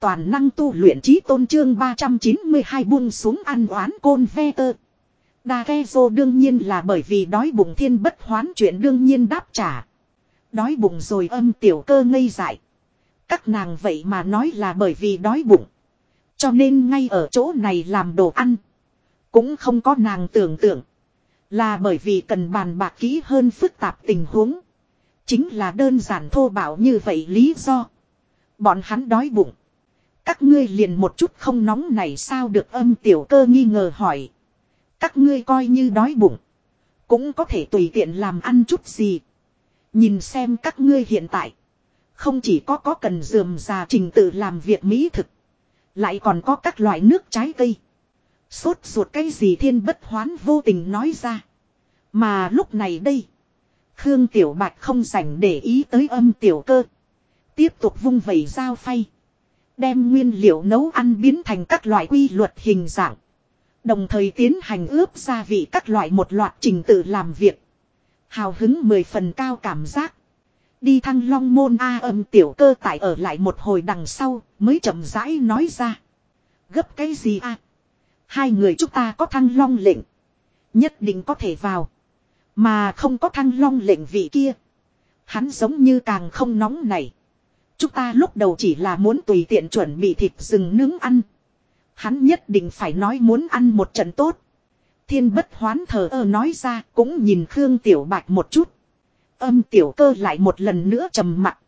Toàn năng tu luyện trí tôn trương 392 buông xuống ăn oán côn ve tơ. Đa ghe dô đương nhiên là bởi vì đói bụng thiên bất hoán chuyện đương nhiên đáp trả. Đói bụng rồi âm tiểu cơ ngây dại. Các nàng vậy mà nói là bởi vì đói bụng. Cho nên ngay ở chỗ này làm đồ ăn. Cũng không có nàng tưởng tượng. Là bởi vì cần bàn bạc kỹ hơn phức tạp tình huống. Chính là đơn giản thô bạo như vậy lý do. Bọn hắn đói bụng. Các ngươi liền một chút không nóng này sao được âm tiểu cơ nghi ngờ hỏi. Các ngươi coi như đói bụng. Cũng có thể tùy tiện làm ăn chút gì. Nhìn xem các ngươi hiện tại. Không chỉ có có cần dườm già trình tự làm việc mỹ thực. Lại còn có các loại nước trái cây. Sốt ruột cái gì thiên bất hoán vô tình nói ra. Mà lúc này đây. Khương Tiểu Bạch không rảnh để ý tới âm tiểu cơ. Tiếp tục vung vẩy dao phay. Đem nguyên liệu nấu ăn biến thành các loại quy luật hình dạng. Đồng thời tiến hành ướp gia vị các loại một loạt trình tự làm việc. Hào hứng mười phần cao cảm giác. Đi thăng long môn A âm tiểu cơ tại ở lại một hồi đằng sau, mới chậm rãi nói ra. Gấp cái gì a? Hai người chúng ta có thăng long lệnh. Nhất định có thể vào. Mà không có thăng long lệnh vị kia. Hắn giống như càng không nóng này. Chúng ta lúc đầu chỉ là muốn tùy tiện chuẩn bị thịt rừng nướng ăn. Hắn nhất định phải nói muốn ăn một trận tốt. Thiên bất hoán thờ ơ nói ra cũng nhìn Khương Tiểu Bạch một chút. Âm tiểu cơ lại một lần nữa trầm mặt.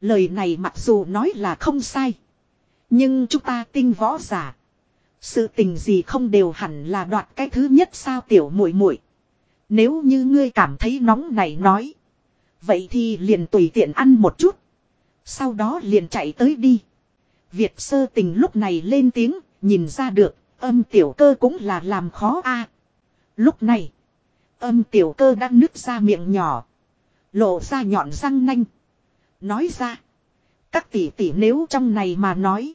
Lời này mặc dù nói là không sai. Nhưng chúng ta tinh võ giả. Sự tình gì không đều hẳn là đoạt cái thứ nhất sao tiểu muội muội. Nếu như ngươi cảm thấy nóng này nói. Vậy thì liền tùy tiện ăn một chút. Sau đó liền chạy tới đi. Việt sơ tình lúc này lên tiếng, nhìn ra được, âm tiểu cơ cũng là làm khó a. Lúc này, âm tiểu cơ đang nứt ra miệng nhỏ. Lộ ra nhọn răng nanh. Nói ra, các tỷ tỷ nếu trong này mà nói.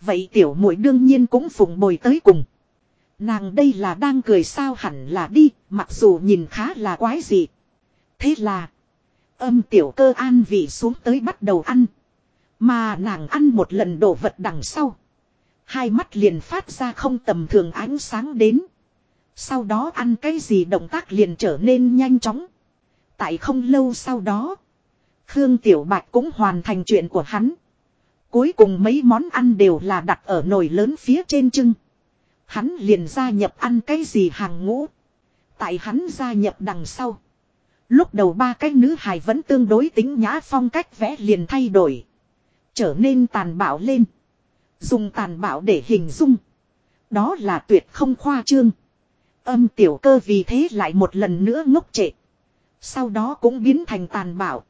Vậy tiểu muội đương nhiên cũng phụng bồi tới cùng. Nàng đây là đang cười sao hẳn là đi, mặc dù nhìn khá là quái dị. Thế là, âm tiểu cơ an vị xuống tới bắt đầu ăn. Mà nàng ăn một lần đồ vật đằng sau. Hai mắt liền phát ra không tầm thường ánh sáng đến. Sau đó ăn cái gì động tác liền trở nên nhanh chóng. Tại không lâu sau đó. Khương Tiểu Bạch cũng hoàn thành chuyện của hắn. Cuối cùng mấy món ăn đều là đặt ở nồi lớn phía trên trưng. Hắn liền gia nhập ăn cái gì hàng ngũ. Tại hắn gia nhập đằng sau. Lúc đầu ba cái nữ hài vẫn tương đối tính nhã phong cách vẽ liền thay đổi. Trở nên tàn bạo lên. Dùng tàn bạo để hình dung. Đó là tuyệt không khoa trương. Âm tiểu cơ vì thế lại một lần nữa ngốc trệ. Sau đó cũng biến thành tàn bạo.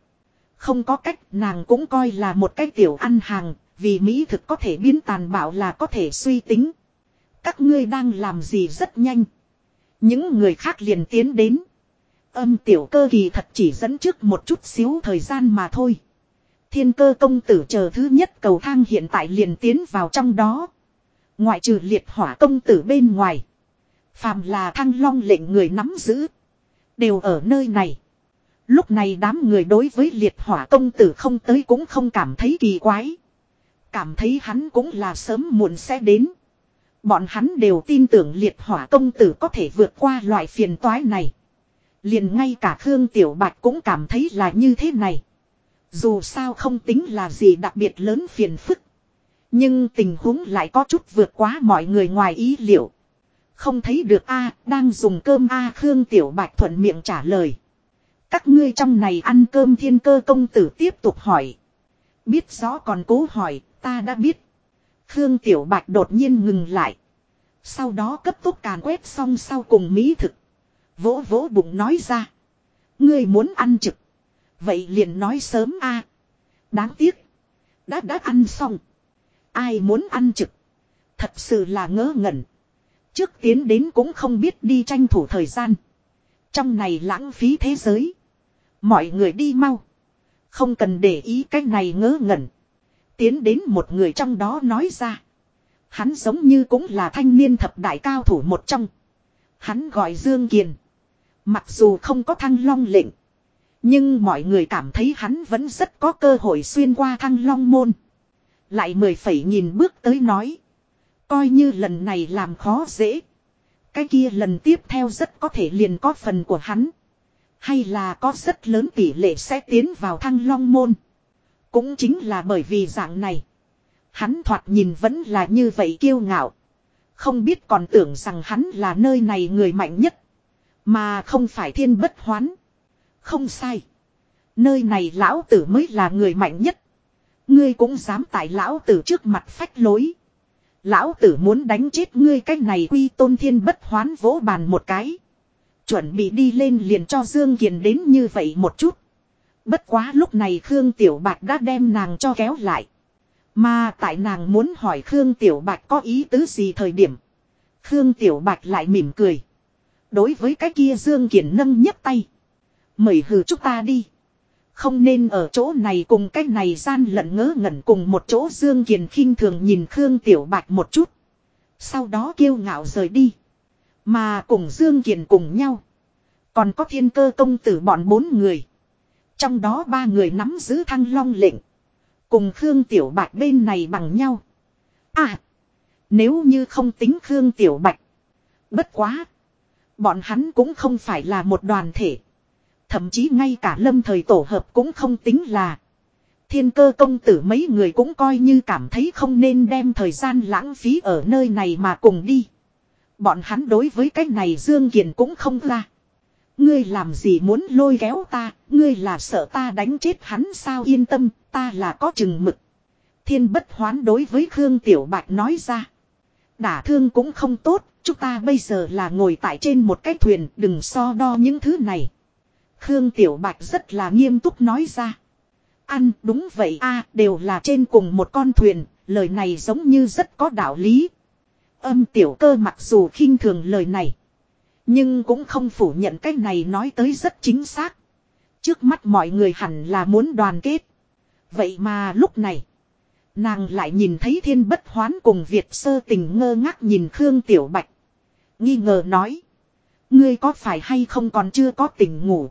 Không có cách, nàng cũng coi là một cái tiểu ăn hàng. Vì Mỹ thực có thể biến tàn bạo là có thể suy tính. Các ngươi đang làm gì rất nhanh. Những người khác liền tiến đến. Âm tiểu cơ kỳ thật chỉ dẫn trước một chút xíu thời gian mà thôi. Thiên cơ công tử chờ thứ nhất cầu thang hiện tại liền tiến vào trong đó. Ngoại trừ liệt hỏa công tử bên ngoài. Phàm là thăng long lệnh người nắm giữ. Đều ở nơi này. Lúc này đám người đối với liệt hỏa công tử không tới cũng không cảm thấy kỳ quái. Cảm thấy hắn cũng là sớm muộn sẽ đến. Bọn hắn đều tin tưởng liệt hỏa công tử có thể vượt qua loại phiền toái này. Liền ngay cả Khương Tiểu Bạch cũng cảm thấy là như thế này. Dù sao không tính là gì đặc biệt lớn phiền phức. Nhưng tình huống lại có chút vượt quá mọi người ngoài ý liệu. Không thấy được a đang dùng cơm a Khương Tiểu Bạch thuận miệng trả lời. Các ngươi trong này ăn cơm thiên cơ công tử tiếp tục hỏi. Biết rõ còn cố hỏi, ta đã biết. Khương Tiểu Bạch đột nhiên ngừng lại. Sau đó cấp tốc càn quét xong sau cùng mỹ thực. Vỗ vỗ bụng nói ra. Ngươi muốn ăn trực. Vậy liền nói sớm a. Đáng tiếc. Đã đã ăn xong. Ai muốn ăn trực. Thật sự là ngớ ngẩn. Trước tiến đến cũng không biết đi tranh thủ thời gian. Trong này lãng phí thế giới. Mọi người đi mau. Không cần để ý cái này ngớ ngẩn. Tiến đến một người trong đó nói ra. Hắn giống như cũng là thanh niên thập đại cao thủ một trong. Hắn gọi Dương Kiền. Mặc dù không có thăng long lệnh. Nhưng mọi người cảm thấy hắn vẫn rất có cơ hội xuyên qua thăng long môn. Lại mười phẩy nhìn bước tới nói. Coi như lần này làm khó dễ. Cái kia lần tiếp theo rất có thể liền có phần của hắn. Hay là có rất lớn tỷ lệ sẽ tiến vào thăng long môn. Cũng chính là bởi vì dạng này. Hắn thoạt nhìn vẫn là như vậy kiêu ngạo. Không biết còn tưởng rằng hắn là nơi này người mạnh nhất. Mà không phải thiên bất hoán. Không sai. Nơi này lão tử mới là người mạnh nhất. Ngươi cũng dám tại lão tử trước mặt phách lối. Lão tử muốn đánh chết ngươi cách này quy tôn thiên bất hoán vỗ bàn một cái. Chuẩn bị đi lên liền cho Dương Kiền đến như vậy một chút. Bất quá lúc này Khương Tiểu Bạch đã đem nàng cho kéo lại. Mà tại nàng muốn hỏi Khương Tiểu Bạch có ý tứ gì thời điểm. Khương Tiểu Bạch lại mỉm cười. Đối với cái kia Dương Kiền nâng nhấc tay. Mời hừ chúng ta đi. Không nên ở chỗ này cùng cái này gian lận ngớ ngẩn cùng một chỗ Dương Kiền khinh thường nhìn Khương Tiểu Bạch một chút. Sau đó kêu ngạo rời đi. Mà cùng Dương Kiền cùng nhau. Còn có thiên cơ công tử bọn bốn người. Trong đó ba người nắm giữ thăng long lệnh. Cùng Khương Tiểu Bạch bên này bằng nhau. À. Nếu như không tính Khương Tiểu Bạch. Bất quá. Bọn hắn cũng không phải là một đoàn thể. Thậm chí ngay cả lâm thời tổ hợp cũng không tính là. Thiên cơ công tử mấy người cũng coi như cảm thấy không nên đem thời gian lãng phí ở nơi này mà cùng đi. Bọn hắn đối với cái này Dương Kiền cũng không ra. Ngươi làm gì muốn lôi kéo ta, ngươi là sợ ta đánh chết hắn sao yên tâm, ta là có chừng mực. Thiên bất hoán đối với Khương Tiểu Bạch nói ra. Đả thương cũng không tốt, chúng ta bây giờ là ngồi tại trên một cái thuyền, đừng so đo những thứ này. Khương Tiểu Bạch rất là nghiêm túc nói ra. Ăn đúng vậy a đều là trên cùng một con thuyền, lời này giống như rất có đạo lý. Âm tiểu cơ mặc dù khinh thường lời này. Nhưng cũng không phủ nhận cái này nói tới rất chính xác. Trước mắt mọi người hẳn là muốn đoàn kết. Vậy mà lúc này. Nàng lại nhìn thấy thiên bất hoán cùng Việt sơ tình ngơ ngác nhìn Khương Tiểu Bạch. Nghi ngờ nói. Ngươi có phải hay không còn chưa có tỉnh ngủ.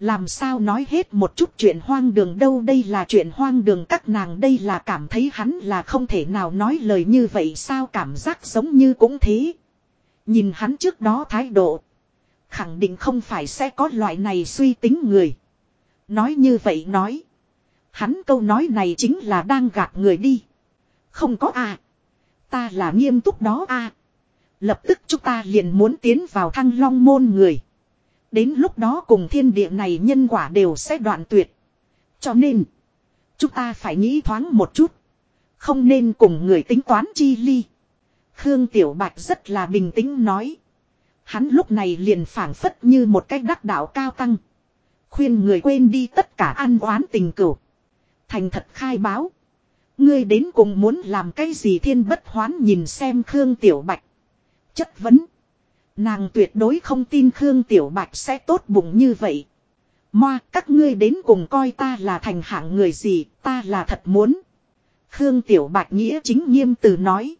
Làm sao nói hết một chút chuyện hoang đường đâu đây là chuyện hoang đường, các nàng đây là cảm thấy hắn là không thể nào nói lời như vậy, sao cảm giác giống như cũng thế. Nhìn hắn trước đó thái độ. Khẳng định không phải sẽ có loại này suy tính người. Nói như vậy nói. Hắn câu nói này chính là đang gạt người đi. Không có à. Ta là nghiêm túc đó à. Lập tức chúng ta liền muốn tiến vào thăng long môn người. Đến lúc đó cùng thiên địa này nhân quả đều sẽ đoạn tuyệt. Cho nên. Chúng ta phải nghĩ thoáng một chút. Không nên cùng người tính toán chi ly. Khương Tiểu Bạch rất là bình tĩnh nói. Hắn lúc này liền phảng phất như một cách đắc đạo cao tăng. Khuyên người quên đi tất cả ăn oán tình cửu. Thành thật khai báo. Ngươi đến cùng muốn làm cái gì thiên bất hoán nhìn xem Khương Tiểu Bạch. Chất vấn. Nàng tuyệt đối không tin Khương Tiểu Bạch sẽ tốt bụng như vậy. Moa các ngươi đến cùng coi ta là thành hạng người gì ta là thật muốn. Khương Tiểu Bạch nghĩa chính nghiêm từ nói.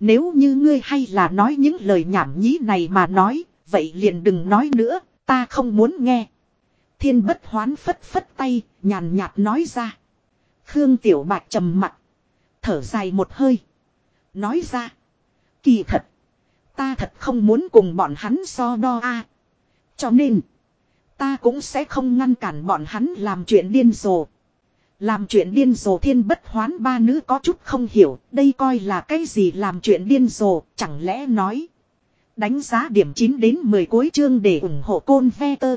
Nếu như ngươi hay là nói những lời nhảm nhí này mà nói, vậy liền đừng nói nữa, ta không muốn nghe. Thiên bất hoán phất phất tay, nhàn nhạt nói ra. Khương Tiểu Bạch trầm mặt, thở dài một hơi. Nói ra, kỳ thật, ta thật không muốn cùng bọn hắn so đo a. Cho nên, ta cũng sẽ không ngăn cản bọn hắn làm chuyện điên rồ. Làm chuyện điên rồ thiên bất hoán ba nữ có chút không hiểu, đây coi là cái gì làm chuyện điên rồ, chẳng lẽ nói. Đánh giá điểm 9 đến 10 cuối chương để ủng hộ côn ve tơ.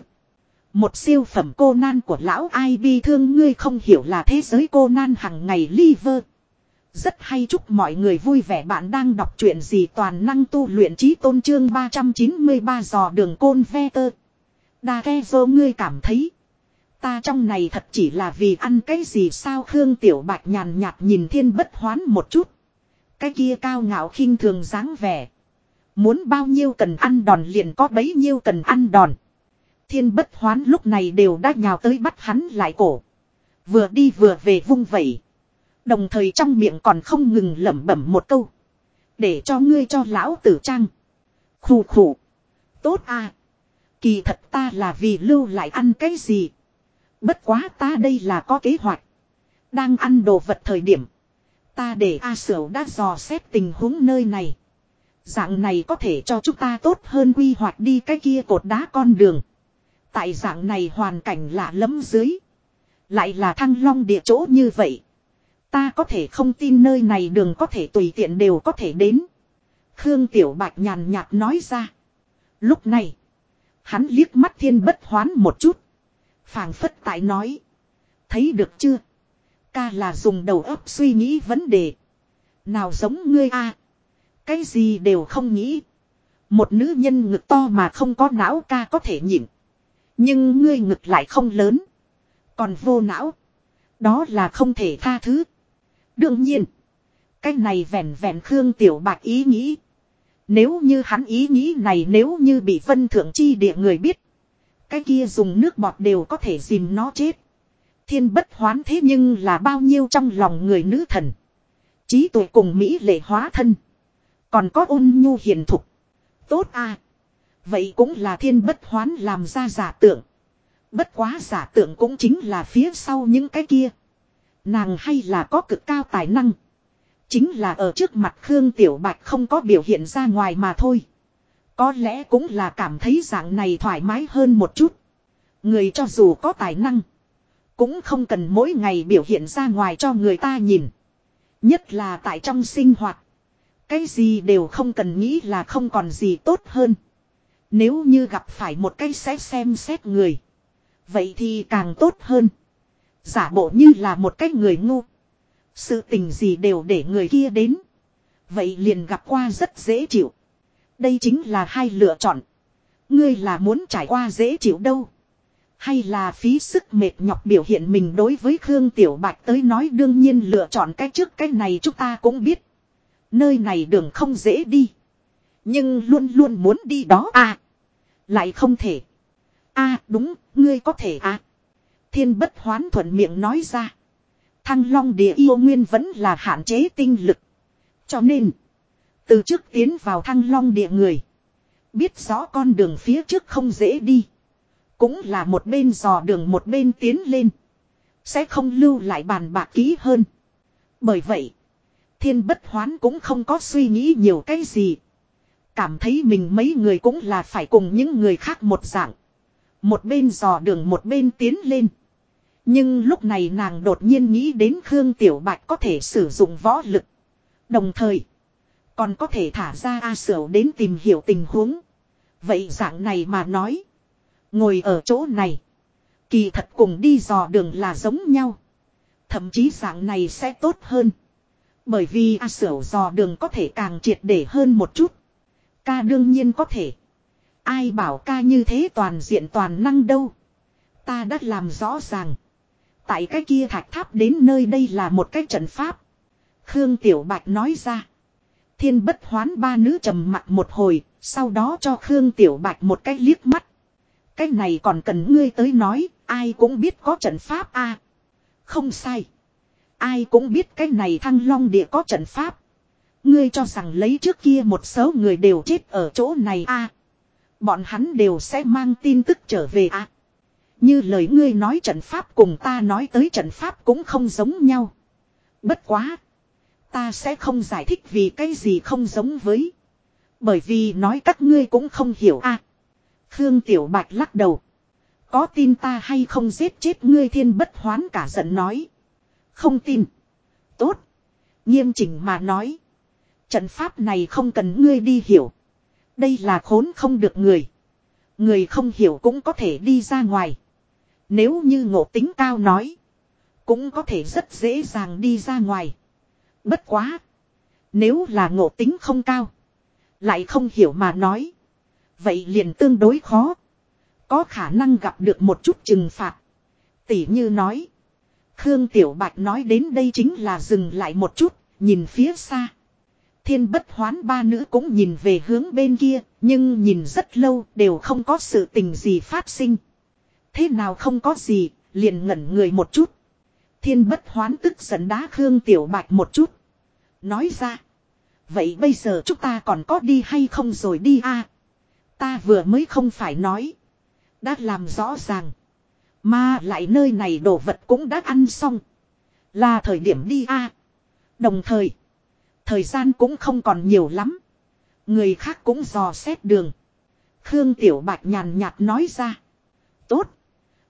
Một siêu phẩm cô nan của lão ai bi thương ngươi không hiểu là thế giới cô nan hằng ngày liver. Rất hay chúc mọi người vui vẻ bạn đang đọc truyện gì toàn năng tu luyện trí tôn trương 393 dò đường côn ve tơ. Đa ghe dô, ngươi cảm thấy. Ta trong này thật chỉ là vì ăn cái gì sao Khương Tiểu Bạch nhàn nhạt nhìn thiên bất hoán một chút. Cái kia cao ngạo khinh thường dáng vẻ. Muốn bao nhiêu cần ăn đòn liền có bấy nhiêu cần ăn đòn. Thiên bất hoán lúc này đều đã nhào tới bắt hắn lại cổ. Vừa đi vừa về vung vẩy. Đồng thời trong miệng còn không ngừng lẩm bẩm một câu. Để cho ngươi cho lão tử trang. Khủ khủ. Tốt à. Kỳ thật ta là vì lưu lại ăn cái gì. Bất quá ta đây là có kế hoạch. Đang ăn đồ vật thời điểm. Ta để A Sửu đã dò xét tình huống nơi này. Dạng này có thể cho chúng ta tốt hơn quy hoạch đi cái kia cột đá con đường. Tại dạng này hoàn cảnh lạ lẫm dưới. Lại là thăng long địa chỗ như vậy. Ta có thể không tin nơi này đường có thể tùy tiện đều có thể đến. Khương Tiểu Bạch nhàn nhạt nói ra. Lúc này. Hắn liếc mắt thiên bất hoán một chút. phảng phất tại nói. Thấy được chưa? Ca là dùng đầu óc suy nghĩ vấn đề. Nào giống ngươi a Cái gì đều không nghĩ. Một nữ nhân ngực to mà không có não ca có thể nhịn. Nhưng ngươi ngực lại không lớn. Còn vô não. Đó là không thể tha thứ. Đương nhiên. Cái này vẹn vẹn Khương Tiểu Bạch ý nghĩ. Nếu như hắn ý nghĩ này nếu như bị vân thượng chi địa người biết. Cái kia dùng nước bọt đều có thể dìm nó chết. Thiên bất hoán thế nhưng là bao nhiêu trong lòng người nữ thần. Trí tuệ cùng Mỹ lệ hóa thân. Còn có ôn nhu hiền thục. Tốt à. Vậy cũng là thiên bất hoán làm ra giả tượng. Bất quá giả tượng cũng chính là phía sau những cái kia. Nàng hay là có cực cao tài năng. Chính là ở trước mặt Khương Tiểu Bạch không có biểu hiện ra ngoài mà thôi. Có lẽ cũng là cảm thấy dạng này thoải mái hơn một chút. Người cho dù có tài năng. Cũng không cần mỗi ngày biểu hiện ra ngoài cho người ta nhìn. Nhất là tại trong sinh hoạt. Cái gì đều không cần nghĩ là không còn gì tốt hơn. Nếu như gặp phải một cái sẽ xem xét người. Vậy thì càng tốt hơn. Giả bộ như là một cái người ngu. Sự tình gì đều để người kia đến. Vậy liền gặp qua rất dễ chịu. Đây chính là hai lựa chọn. Ngươi là muốn trải qua dễ chịu đâu. Hay là phí sức mệt nhọc biểu hiện mình đối với Khương Tiểu Bạch tới nói đương nhiên lựa chọn cái trước cái này chúng ta cũng biết. Nơi này đường không dễ đi. Nhưng luôn luôn muốn đi đó à. Lại không thể. a đúng, ngươi có thể à. Thiên bất hoán thuận miệng nói ra. Thăng long địa yêu nguyên vẫn là hạn chế tinh lực. Cho nên. Từ trước tiến vào thăng long địa người. Biết rõ con đường phía trước không dễ đi. Cũng là một bên dò đường một bên tiến lên. Sẽ không lưu lại bàn bạc kỹ hơn. Bởi vậy. Thiên bất hoán cũng không có suy nghĩ nhiều cái gì. Cảm thấy mình mấy người cũng là phải cùng những người khác một dạng. Một bên dò đường một bên tiến lên. Nhưng lúc này nàng đột nhiên nghĩ đến Khương Tiểu Bạch có thể sử dụng võ lực. Đồng thời. Còn có thể thả ra A Sở đến tìm hiểu tình huống. Vậy dạng này mà nói. Ngồi ở chỗ này. Kỳ thật cùng đi dò đường là giống nhau. Thậm chí dạng này sẽ tốt hơn. Bởi vì A Sở dò đường có thể càng triệt để hơn một chút. Ca đương nhiên có thể. Ai bảo ca như thế toàn diện toàn năng đâu. Ta đã làm rõ ràng. Tại cái kia thạch tháp đến nơi đây là một cái trận pháp. Khương Tiểu Bạch nói ra. Thiên bất hoán ba nữ trầm mặt một hồi, sau đó cho Khương Tiểu Bạch một cái liếc mắt. Cái này còn cần ngươi tới nói, ai cũng biết có trận pháp a Không sai. Ai cũng biết cái này thăng long địa có trận pháp. Ngươi cho rằng lấy trước kia một số người đều chết ở chỗ này a Bọn hắn đều sẽ mang tin tức trở về a như lời ngươi nói trận pháp cùng ta nói tới trận pháp cũng không giống nhau. Bất quá. Ta sẽ không giải thích vì cái gì không giống với. Bởi vì nói các ngươi cũng không hiểu a Khương Tiểu Bạch lắc đầu. Có tin ta hay không giết chết ngươi thiên bất hoán cả giận nói. Không tin. Tốt. Nghiêm chỉnh mà nói. Trận pháp này không cần ngươi đi hiểu. Đây là khốn không được người. Người không hiểu cũng có thể đi ra ngoài. Nếu như ngộ tính cao nói. Cũng có thể rất dễ dàng đi ra ngoài. Bất quá. Nếu là ngộ tính không cao. Lại không hiểu mà nói. Vậy liền tương đối khó. Có khả năng gặp được một chút trừng phạt. Tỷ như nói. Khương Tiểu Bạch nói đến đây chính là dừng lại một chút, nhìn phía xa. Thiên bất hoán ba nữ cũng nhìn về hướng bên kia, nhưng nhìn rất lâu đều không có sự tình gì phát sinh. Thế nào không có gì, liền ngẩn người một chút. Thiên bất hoán tức giận đá Khương Tiểu Bạch một chút. Nói ra. Vậy bây giờ chúng ta còn có đi hay không rồi đi a Ta vừa mới không phải nói. Đã làm rõ ràng. Mà lại nơi này đồ vật cũng đã ăn xong. Là thời điểm đi a Đồng thời, thời gian cũng không còn nhiều lắm. Người khác cũng dò xét đường. Khương Tiểu Bạch nhàn nhạt nói ra. Tốt.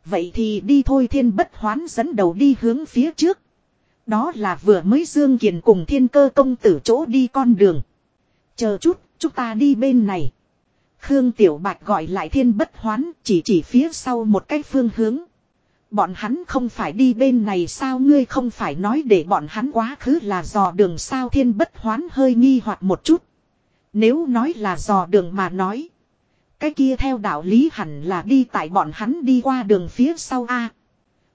Vậy thì đi thôi thiên bất hoán dẫn đầu đi hướng phía trước. Đó là vừa mới Dương Kiền cùng thiên cơ công tử chỗ đi con đường. Chờ chút, chúng ta đi bên này. Khương Tiểu Bạch gọi lại thiên bất hoán chỉ chỉ phía sau một cái phương hướng. Bọn hắn không phải đi bên này sao ngươi không phải nói để bọn hắn quá khứ là dò đường sao thiên bất hoán hơi nghi hoặc một chút. Nếu nói là dò đường mà nói. Cái kia theo đạo lý hẳn là đi tại bọn hắn đi qua đường phía sau A.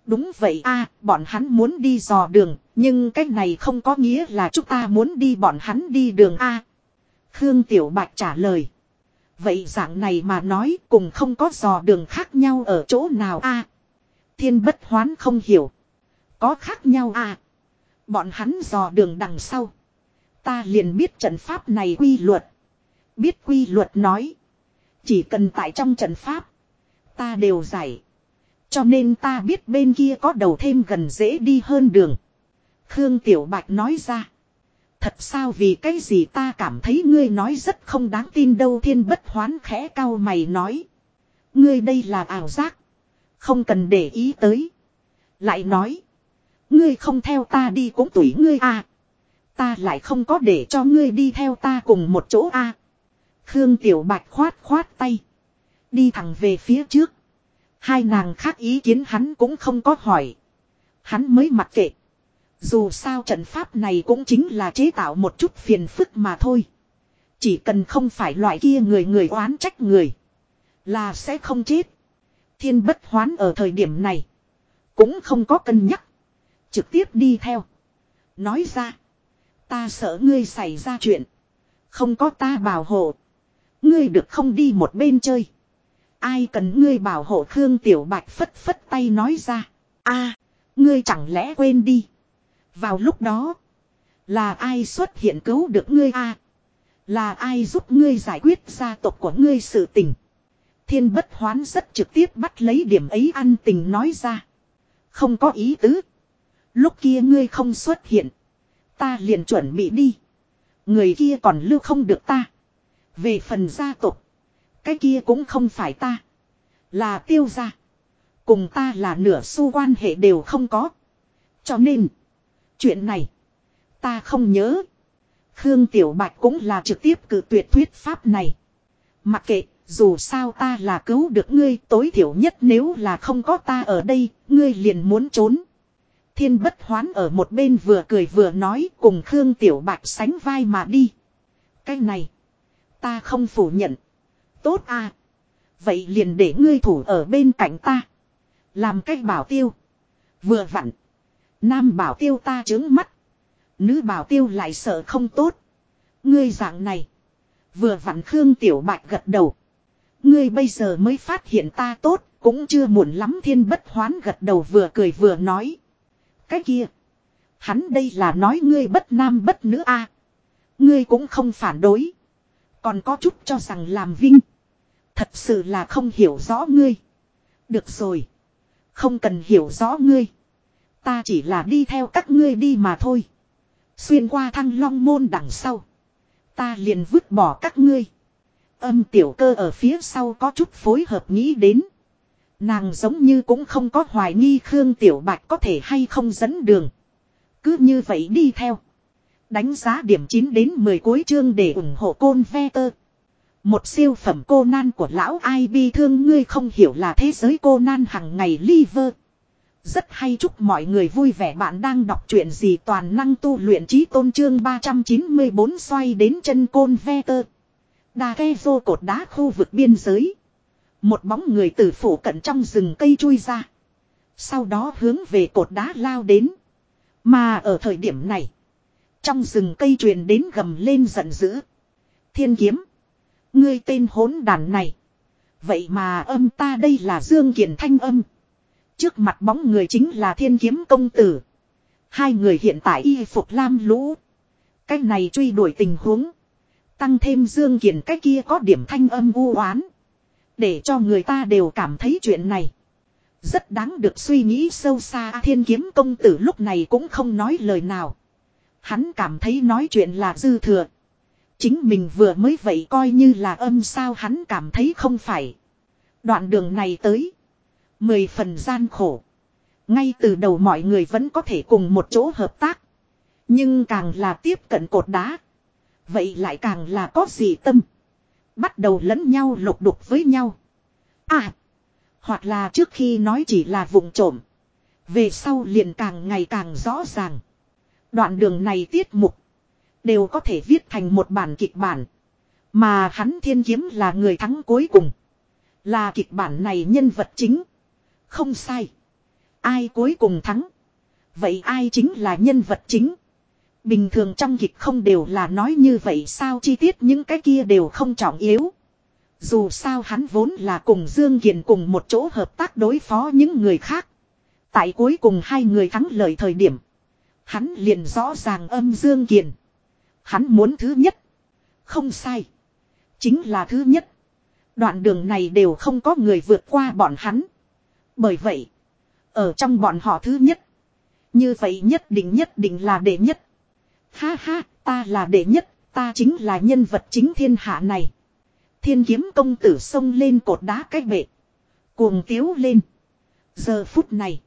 Đúng vậy A, bọn hắn muốn đi dò đường, nhưng cái này không có nghĩa là chúng ta muốn đi bọn hắn đi đường A. Khương Tiểu Bạch trả lời. Vậy dạng này mà nói cùng không có dò đường khác nhau ở chỗ nào A. Thiên bất hoán không hiểu. Có khác nhau A. Bọn hắn dò đường đằng sau. Ta liền biết trận pháp này quy luật. Biết quy luật nói. Chỉ cần tại trong trận pháp. Ta đều giải. Cho nên ta biết bên kia có đầu thêm gần dễ đi hơn đường. Khương Tiểu Bạch nói ra. Thật sao vì cái gì ta cảm thấy ngươi nói rất không đáng tin đâu thiên bất hoán khẽ cao mày nói. Ngươi đây là ảo giác. Không cần để ý tới. Lại nói. Ngươi không theo ta đi cũng tùy ngươi à. Ta lại không có để cho ngươi đi theo ta cùng một chỗ à. Khương Tiểu Bạch khoát khoát tay. Đi thẳng về phía trước. Hai nàng khác ý kiến hắn cũng không có hỏi. Hắn mới mặc kệ. Dù sao trận pháp này cũng chính là chế tạo một chút phiền phức mà thôi. Chỉ cần không phải loại kia người người oán trách người. Là sẽ không chết. Thiên bất hoán ở thời điểm này. Cũng không có cân nhắc. Trực tiếp đi theo. Nói ra. Ta sợ ngươi xảy ra chuyện. Không có ta bảo hộ. Ngươi được không đi một bên chơi. Ai cần ngươi bảo hộ Khương Tiểu Bạch phất phất tay nói ra. a, ngươi chẳng lẽ quên đi. Vào lúc đó. Là ai xuất hiện cứu được ngươi a Là ai giúp ngươi giải quyết gia tộc của ngươi sự tình. Thiên bất hoán rất trực tiếp bắt lấy điểm ấy ăn tình nói ra. Không có ý tứ. Lúc kia ngươi không xuất hiện. Ta liền chuẩn bị đi. Người kia còn lưu không được ta. Về phần gia tộc. Cái kia cũng không phải ta. Là tiêu gia. Cùng ta là nửa xu quan hệ đều không có. Cho nên. Chuyện này. Ta không nhớ. Khương Tiểu Bạch cũng là trực tiếp cử tuyệt thuyết pháp này. Mặc kệ, dù sao ta là cứu được ngươi tối thiểu nhất nếu là không có ta ở đây, ngươi liền muốn trốn. Thiên bất hoán ở một bên vừa cười vừa nói cùng Khương Tiểu Bạch sánh vai mà đi. Cái này, ta không phủ nhận. Tốt à. Vậy liền để ngươi thủ ở bên cạnh ta. Làm cách bảo tiêu. Vừa vặn. Nam bảo tiêu ta trướng mắt. Nữ bảo tiêu lại sợ không tốt. Ngươi dạng này. Vừa vặn Khương Tiểu Bạch gật đầu. Ngươi bây giờ mới phát hiện ta tốt. Cũng chưa muộn lắm thiên bất hoán gật đầu vừa cười vừa nói. Cái kia. Hắn đây là nói ngươi bất nam bất nữ a Ngươi cũng không phản đối. Còn có chút cho rằng làm vinh. Thật sự là không hiểu rõ ngươi. Được rồi. Không cần hiểu rõ ngươi. Ta chỉ là đi theo các ngươi đi mà thôi. Xuyên qua thăng long môn đằng sau. Ta liền vứt bỏ các ngươi. Âm tiểu cơ ở phía sau có chút phối hợp nghĩ đến. Nàng giống như cũng không có hoài nghi Khương Tiểu Bạch có thể hay không dẫn đường. Cứ như vậy đi theo. Đánh giá điểm 9 đến 10 cuối chương để ủng hộ côn ve tơ. Một siêu phẩm cô nan của lão ai bi thương ngươi không hiểu là thế giới cô nan hằng ngày liver. Rất hay chúc mọi người vui vẻ bạn đang đọc truyện gì toàn năng tu luyện trí tôn trương 394 xoay đến chân côn ve tơ. Đà ghe vô cột đá khu vực biên giới. Một bóng người từ phủ cận trong rừng cây chui ra. Sau đó hướng về cột đá lao đến. Mà ở thời điểm này. Trong rừng cây truyền đến gầm lên giận dữ. Thiên kiếm. Ngươi tên hỗn đàn này. Vậy mà âm ta đây là Dương Kiền Thanh âm. Trước mặt bóng người chính là thiên kiếm công tử. Hai người hiện tại y phục lam lũ. Cái này truy đuổi tình huống. Tăng thêm Dương Kiền cái kia có điểm thanh âm u oán Để cho người ta đều cảm thấy chuyện này. Rất đáng được suy nghĩ sâu xa thiên kiếm công tử lúc này cũng không nói lời nào. Hắn cảm thấy nói chuyện là dư thừa. Chính mình vừa mới vậy coi như là âm sao hắn cảm thấy không phải. Đoạn đường này tới. Mười phần gian khổ. Ngay từ đầu mọi người vẫn có thể cùng một chỗ hợp tác. Nhưng càng là tiếp cận cột đá. Vậy lại càng là có gì tâm. Bắt đầu lẫn nhau lục đục với nhau. À. Hoặc là trước khi nói chỉ là vùng trộm. Về sau liền càng ngày càng rõ ràng. Đoạn đường này tiết mục. Đều có thể viết thành một bản kịch bản. Mà hắn thiên kiếm là người thắng cuối cùng. Là kịch bản này nhân vật chính. Không sai. Ai cuối cùng thắng. Vậy ai chính là nhân vật chính. Bình thường trong kịch không đều là nói như vậy sao chi tiết những cái kia đều không trọng yếu. Dù sao hắn vốn là cùng Dương Kiền cùng một chỗ hợp tác đối phó những người khác. Tại cuối cùng hai người thắng lợi thời điểm. Hắn liền rõ ràng âm Dương Kiền. Hắn muốn thứ nhất. Không sai. Chính là thứ nhất. Đoạn đường này đều không có người vượt qua bọn hắn. Bởi vậy. Ở trong bọn họ thứ nhất. Như vậy nhất định nhất định là đệ nhất. Ha ha, ta là đệ nhất, ta chính là nhân vật chính thiên hạ này. Thiên kiếm công tử xông lên cột đá cách bệ. Cuồng tiếu lên. Giờ phút này.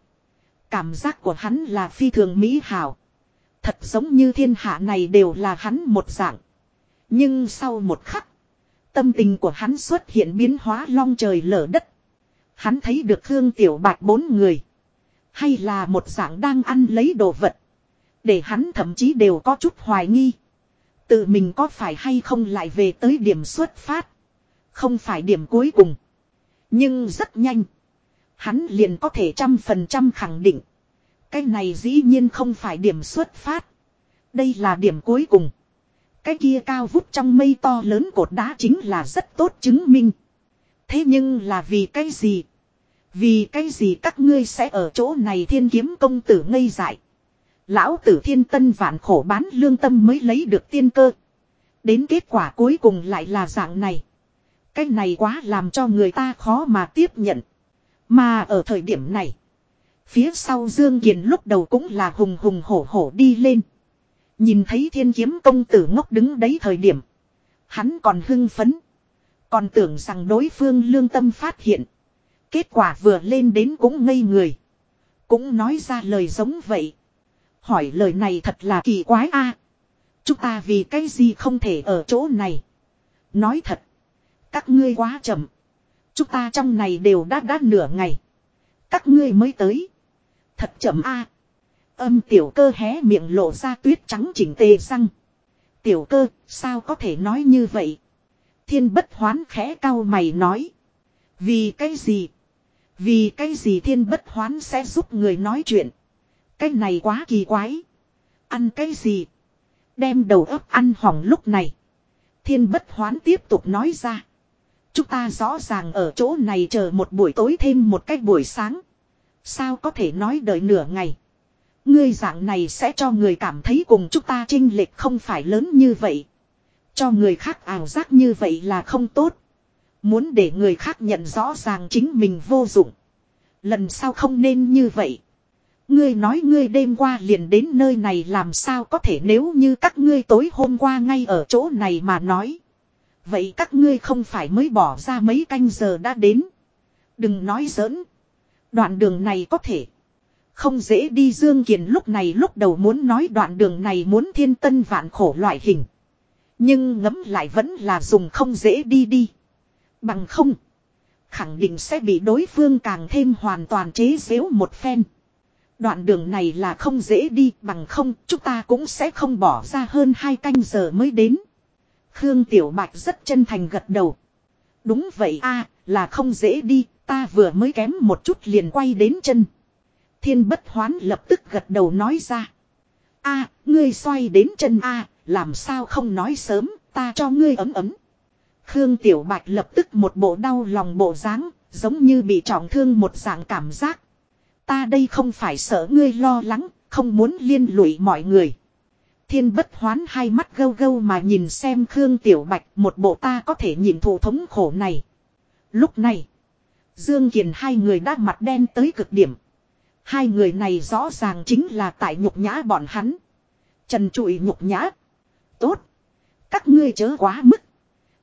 Cảm giác của hắn là phi thường mỹ hảo. Thật giống như thiên hạ này đều là hắn một dạng. Nhưng sau một khắc. Tâm tình của hắn xuất hiện biến hóa long trời lở đất. Hắn thấy được Khương Tiểu Bạch bốn người. Hay là một dạng đang ăn lấy đồ vật. Để hắn thậm chí đều có chút hoài nghi. Tự mình có phải hay không lại về tới điểm xuất phát. Không phải điểm cuối cùng. Nhưng rất nhanh. Hắn liền có thể trăm phần trăm khẳng định. Cái này dĩ nhiên không phải điểm xuất phát. Đây là điểm cuối cùng. Cái kia cao vút trong mây to lớn cột đá chính là rất tốt chứng minh. Thế nhưng là vì cái gì? Vì cái gì các ngươi sẽ ở chỗ này thiên kiếm công tử ngây dại. Lão tử thiên tân vạn khổ bán lương tâm mới lấy được tiên cơ. Đến kết quả cuối cùng lại là dạng này. Cái này quá làm cho người ta khó mà tiếp nhận. Mà ở thời điểm này. Phía sau Dương Kiền lúc đầu cũng là hùng hùng hổ hổ đi lên. Nhìn thấy thiên kiếm công tử ngốc đứng đấy thời điểm. Hắn còn hưng phấn. Còn tưởng rằng đối phương lương tâm phát hiện. Kết quả vừa lên đến cũng ngây người. Cũng nói ra lời giống vậy. Hỏi lời này thật là kỳ quái a. Chúng ta vì cái gì không thể ở chỗ này. Nói thật. Các ngươi quá chậm. Chúng ta trong này đều đã đã nửa ngày. Các ngươi mới tới. Thật chậm a. Âm tiểu cơ hé miệng lộ ra tuyết trắng chỉnh tề răng. Tiểu cơ, sao có thể nói như vậy? Thiên bất hoán khẽ cao mày nói. Vì cái gì? Vì cái gì thiên bất hoán sẽ giúp người nói chuyện? Cái này quá kỳ quái. Ăn cái gì? Đem đầu óc ăn hỏng lúc này. Thiên bất hoán tiếp tục nói ra. Chúng ta rõ ràng ở chỗ này chờ một buổi tối thêm một cách buổi sáng. Sao có thể nói đợi nửa ngày. Ngươi dạng này sẽ cho người cảm thấy cùng chúng ta trinh lệch không phải lớn như vậy. Cho người khác ảo giác như vậy là không tốt. Muốn để người khác nhận rõ ràng chính mình vô dụng. Lần sau không nên như vậy. Ngươi nói ngươi đêm qua liền đến nơi này làm sao có thể nếu như các ngươi tối hôm qua ngay ở chỗ này mà nói. Vậy các ngươi không phải mới bỏ ra mấy canh giờ đã đến. Đừng nói giỡn. Đoạn đường này có thể. Không dễ đi Dương Kiền lúc này lúc đầu muốn nói đoạn đường này muốn thiên tân vạn khổ loại hình. Nhưng ngấm lại vẫn là dùng không dễ đi đi. Bằng không. Khẳng định sẽ bị đối phương càng thêm hoàn toàn chế xếu một phen. Đoạn đường này là không dễ đi, bằng không, chúng ta cũng sẽ không bỏ ra hơn hai canh giờ mới đến. Khương Tiểu Bạch rất chân thành gật đầu. Đúng vậy a là không dễ đi, ta vừa mới kém một chút liền quay đến chân. Thiên bất hoán lập tức gật đầu nói ra. a ngươi xoay đến chân a làm sao không nói sớm, ta cho ngươi ấm ấm. Khương Tiểu Bạch lập tức một bộ đau lòng bộ dáng, giống như bị trọng thương một dạng cảm giác. Ta đây không phải sợ ngươi lo lắng, không muốn liên lụy mọi người. Thiên bất hoán hai mắt gâu gâu mà nhìn xem Khương Tiểu Bạch một bộ ta có thể nhìn thụ thống khổ này. Lúc này, Dương Kiền hai người đã mặt đen tới cực điểm. Hai người này rõ ràng chính là tại nhục nhã bọn hắn. Trần trụi nhục nhã. Tốt. Các ngươi chớ quá mức.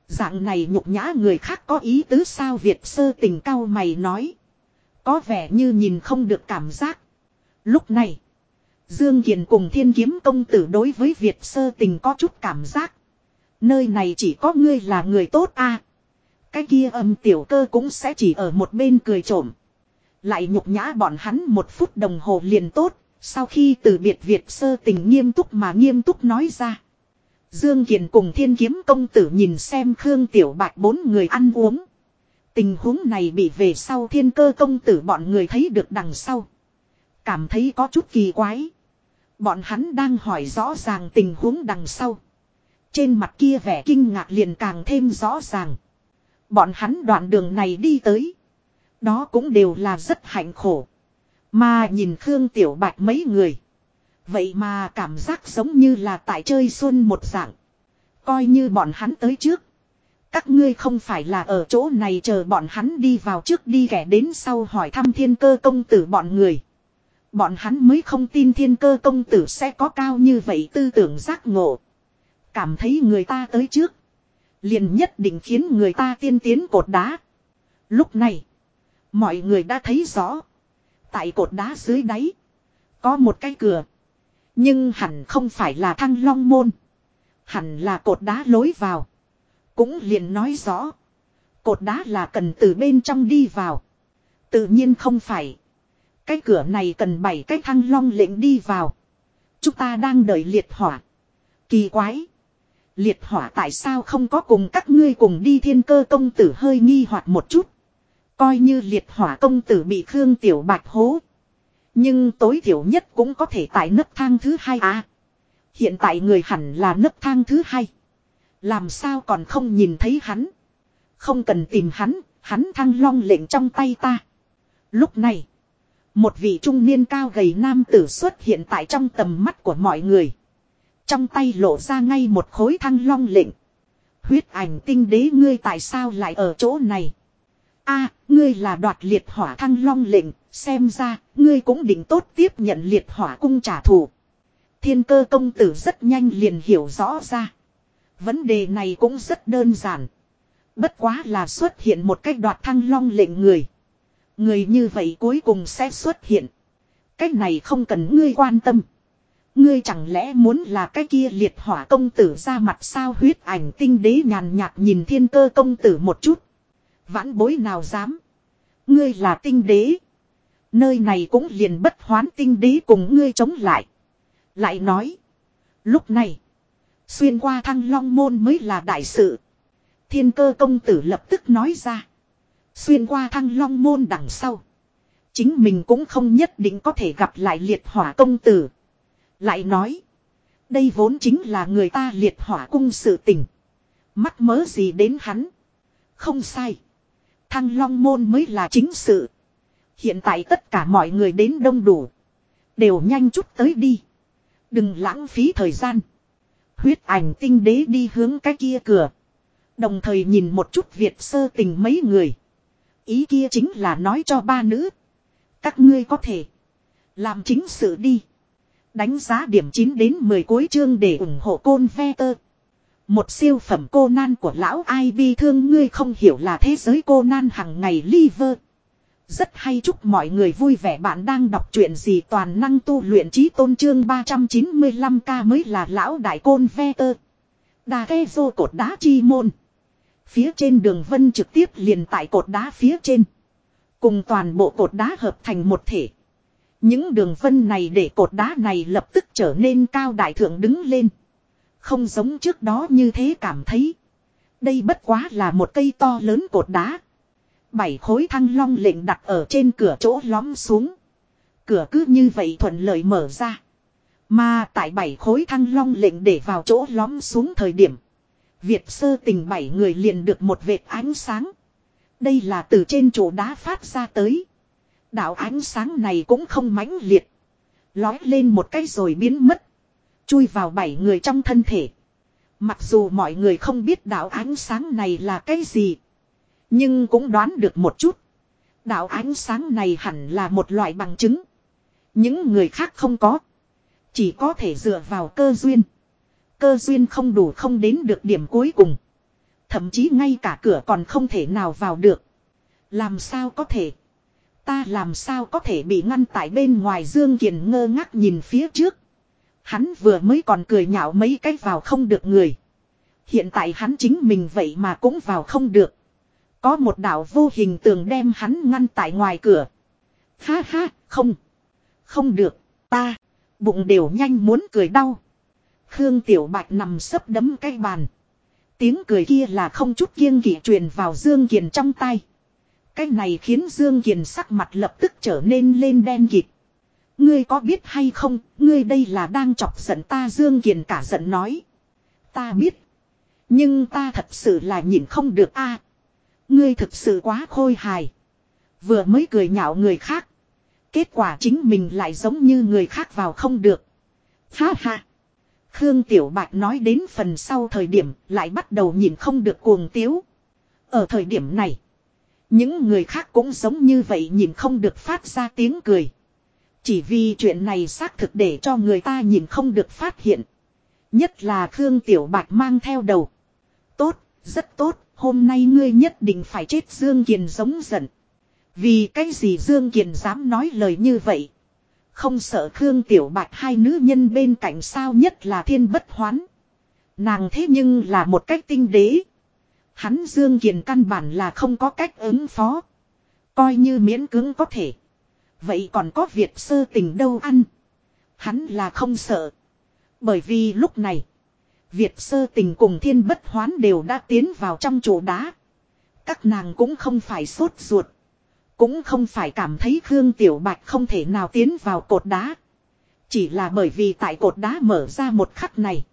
Dạng này nhục nhã người khác có ý tứ sao Việt sơ tình cao mày nói. Có vẻ như nhìn không được cảm giác. Lúc này. Dương Kiền cùng thiên kiếm công tử đối với Việt sơ tình có chút cảm giác. Nơi này chỉ có ngươi là người tốt a Cái kia âm tiểu cơ cũng sẽ chỉ ở một bên cười trộm. Lại nhục nhã bọn hắn một phút đồng hồ liền tốt. Sau khi từ biệt Việt sơ tình nghiêm túc mà nghiêm túc nói ra. Dương Kiền cùng thiên kiếm công tử nhìn xem Khương Tiểu Bạch bốn người ăn uống. Tình huống này bị về sau thiên cơ công tử bọn người thấy được đằng sau. Cảm thấy có chút kỳ quái. Bọn hắn đang hỏi rõ ràng tình huống đằng sau. Trên mặt kia vẻ kinh ngạc liền càng thêm rõ ràng. Bọn hắn đoạn đường này đi tới. Đó cũng đều là rất hạnh khổ. Mà nhìn Khương Tiểu Bạch mấy người. Vậy mà cảm giác giống như là tại chơi xuân một dạng. Coi như bọn hắn tới trước. Các ngươi không phải là ở chỗ này chờ bọn hắn đi vào trước đi kẻ đến sau hỏi thăm thiên cơ công tử bọn người. Bọn hắn mới không tin thiên cơ công tử sẽ có cao như vậy tư tưởng giác ngộ. Cảm thấy người ta tới trước. Liền nhất định khiến người ta tiên tiến cột đá. Lúc này. Mọi người đã thấy rõ. Tại cột đá dưới đáy. Có một cái cửa. Nhưng hẳn không phải là thăng long môn. Hẳn là cột đá lối vào. Cũng liền nói rõ. Cột đá là cần từ bên trong đi vào. Tự nhiên không phải. Cái cửa này cần bảy cái thăng long lệnh đi vào. Chúng ta đang đợi liệt hỏa. Kỳ quái. Liệt hỏa tại sao không có cùng các ngươi cùng đi thiên cơ công tử hơi nghi hoặc một chút. Coi như liệt hỏa công tử bị Khương Tiểu Bạch hố. Nhưng tối thiểu nhất cũng có thể tại nấc thang thứ hai à. Hiện tại người hẳn là nấc thang thứ hai. Làm sao còn không nhìn thấy hắn. Không cần tìm hắn, hắn thăng long lệnh trong tay ta. Lúc này, một vị trung niên cao gầy nam tử xuất hiện tại trong tầm mắt của mọi người. Trong tay lộ ra ngay một khối thăng long lệnh. Huyết ảnh tinh đế ngươi tại sao lại ở chỗ này? a ngươi là đoạt liệt hỏa thăng long lệnh, xem ra, ngươi cũng định tốt tiếp nhận liệt hỏa cung trả thù. Thiên cơ công tử rất nhanh liền hiểu rõ ra. Vấn đề này cũng rất đơn giản. Bất quá là xuất hiện một cách đoạt thăng long lệnh người. Người như vậy cuối cùng sẽ xuất hiện. Cách này không cần ngươi quan tâm. Ngươi chẳng lẽ muốn là cái kia liệt hỏa công tử ra mặt sao huyết ảnh tinh đế nhàn nhạt nhìn thiên cơ công tử một chút. Vãn bối nào dám. Ngươi là tinh đế. Nơi này cũng liền bất hoán tinh đế cùng ngươi chống lại. Lại nói. Lúc này. Xuyên qua thăng long môn mới là đại sự. Thiên cơ công tử lập tức nói ra. Xuyên qua thăng long môn đằng sau. Chính mình cũng không nhất định có thể gặp lại liệt hỏa công tử. Lại nói. Đây vốn chính là người ta liệt hỏa cung sự tình. Mắc mớ gì đến hắn. Không sai. Thăng long môn mới là chính sự. Hiện tại tất cả mọi người đến đông đủ. Đều nhanh chút tới đi. Đừng lãng phí thời gian. Huyết ảnh tinh đế đi hướng cái kia cửa. Đồng thời nhìn một chút Việt sơ tình mấy người. Ý kia chính là nói cho ba nữ. Các ngươi có thể. Làm chính sự đi. Đánh giá điểm 9 đến 10 cuối chương để ủng hộ côn ve tơ. Một siêu phẩm cô nan của lão ai bi thương ngươi không hiểu là thế giới cô nan hằng ngày liver. Rất hay chúc mọi người vui vẻ bạn đang đọc truyện gì toàn năng tu luyện trí tôn trương 395k mới là lão đại côn ve tơ. Đà ghe vô cột đá chi môn. Phía trên đường vân trực tiếp liền tại cột đá phía trên. Cùng toàn bộ cột đá hợp thành một thể. Những đường vân này để cột đá này lập tức trở nên cao đại thượng đứng lên. Không giống trước đó như thế cảm thấy. Đây bất quá là một cây to lớn cột đá. Bảy khối thăng long lệnh đặt ở trên cửa chỗ lõm xuống. Cửa cứ như vậy thuận lợi mở ra. Mà tại bảy khối thăng long lệnh để vào chỗ lõm xuống thời điểm. Việt sơ tình bảy người liền được một vệt ánh sáng. Đây là từ trên chỗ đá phát ra tới. Đạo ánh sáng này cũng không mãnh liệt. Lói lên một cái rồi biến mất. Chui vào bảy người trong thân thể. Mặc dù mọi người không biết đạo ánh sáng này là cái gì. Nhưng cũng đoán được một chút. Đạo ánh sáng này hẳn là một loại bằng chứng. Những người khác không có. Chỉ có thể dựa vào cơ duyên. Cơ duyên không đủ không đến được điểm cuối cùng. Thậm chí ngay cả cửa còn không thể nào vào được. Làm sao có thể? Ta làm sao có thể bị ngăn tại bên ngoài Dương Kiền ngơ ngác nhìn phía trước. Hắn vừa mới còn cười nhạo mấy cái vào không được người. Hiện tại hắn chính mình vậy mà cũng vào không được. Có một đạo vô hình tường đem hắn ngăn tại ngoài cửa. Ha ha, không. Không được, ta. Bụng đều nhanh muốn cười đau. Khương Tiểu Bạch nằm sấp đấm cái bàn. Tiếng cười kia là không chút kiêng kỵ truyền vào Dương Kiền trong tay. Cái này khiến Dương Kiền sắc mặt lập tức trở nên lên đen kịt. Ngươi có biết hay không, ngươi đây là đang chọc giận ta Dương Kiền cả giận nói. Ta biết. Nhưng ta thật sự là nhìn không được a. ngươi thực sự quá khôi hài. Vừa mới cười nhạo người khác. Kết quả chính mình lại giống như người khác vào không được. Ha ha. Khương Tiểu Bạch nói đến phần sau thời điểm lại bắt đầu nhìn không được cuồng tiếu. Ở thời điểm này. Những người khác cũng giống như vậy nhìn không được phát ra tiếng cười. Chỉ vì chuyện này xác thực để cho người ta nhìn không được phát hiện. Nhất là Khương Tiểu Bạch mang theo đầu. Tốt, rất tốt, hôm nay ngươi nhất định phải chết Dương Kiền giống giận. Vì cái gì Dương Kiền dám nói lời như vậy? Không sợ Khương Tiểu Bạch hai nữ nhân bên cạnh sao nhất là thiên bất hoán. Nàng thế nhưng là một cách tinh đế. Hắn Dương Kiền căn bản là không có cách ứng phó. Coi như miễn cưỡng có thể. Vậy còn có việc sơ tình đâu ăn. Hắn là không sợ. Bởi vì lúc này. Việt sơ tình cùng thiên bất hoán đều đã tiến vào trong chỗ đá. Các nàng cũng không phải sốt ruột. Cũng không phải cảm thấy Khương Tiểu Bạch không thể nào tiến vào cột đá. Chỉ là bởi vì tại cột đá mở ra một khắc này.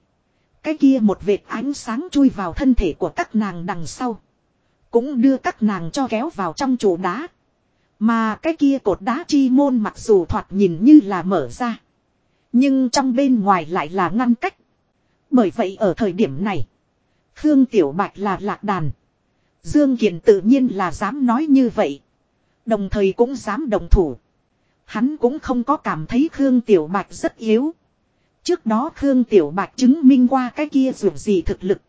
Cái kia một vệt ánh sáng chui vào thân thể của các nàng đằng sau. Cũng đưa các nàng cho kéo vào trong chỗ đá. Mà cái kia cột đá chi môn mặc dù thoạt nhìn như là mở ra. Nhưng trong bên ngoài lại là ngăn cách. Bởi vậy ở thời điểm này. Khương Tiểu Bạch là lạc đàn. Dương kiện tự nhiên là dám nói như vậy. Đồng thời cũng dám đồng thủ. Hắn cũng không có cảm thấy Khương Tiểu Bạch rất yếu. Trước đó Khương Tiểu Bạch chứng minh qua cái kia dù gì thực lực.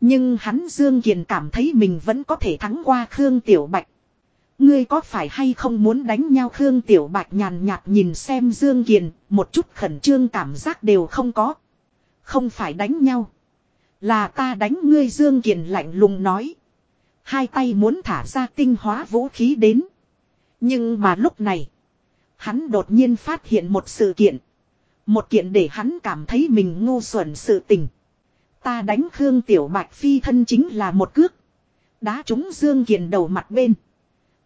Nhưng hắn Dương Kiền cảm thấy mình vẫn có thể thắng qua Khương Tiểu Bạch. Ngươi có phải hay không muốn đánh nhau Khương Tiểu Bạch nhàn nhạt nhìn xem Dương Kiền, một chút khẩn trương cảm giác đều không có. Không phải đánh nhau. Là ta đánh ngươi Dương Kiền lạnh lùng nói. Hai tay muốn thả ra tinh hóa vũ khí đến. Nhưng mà lúc này. Hắn đột nhiên phát hiện một sự kiện. Một kiện để hắn cảm thấy mình ngu xuẩn sự tình. Ta đánh Khương Tiểu Bạch phi thân chính là một cước. Đá trúng Dương Kiền đầu mặt bên.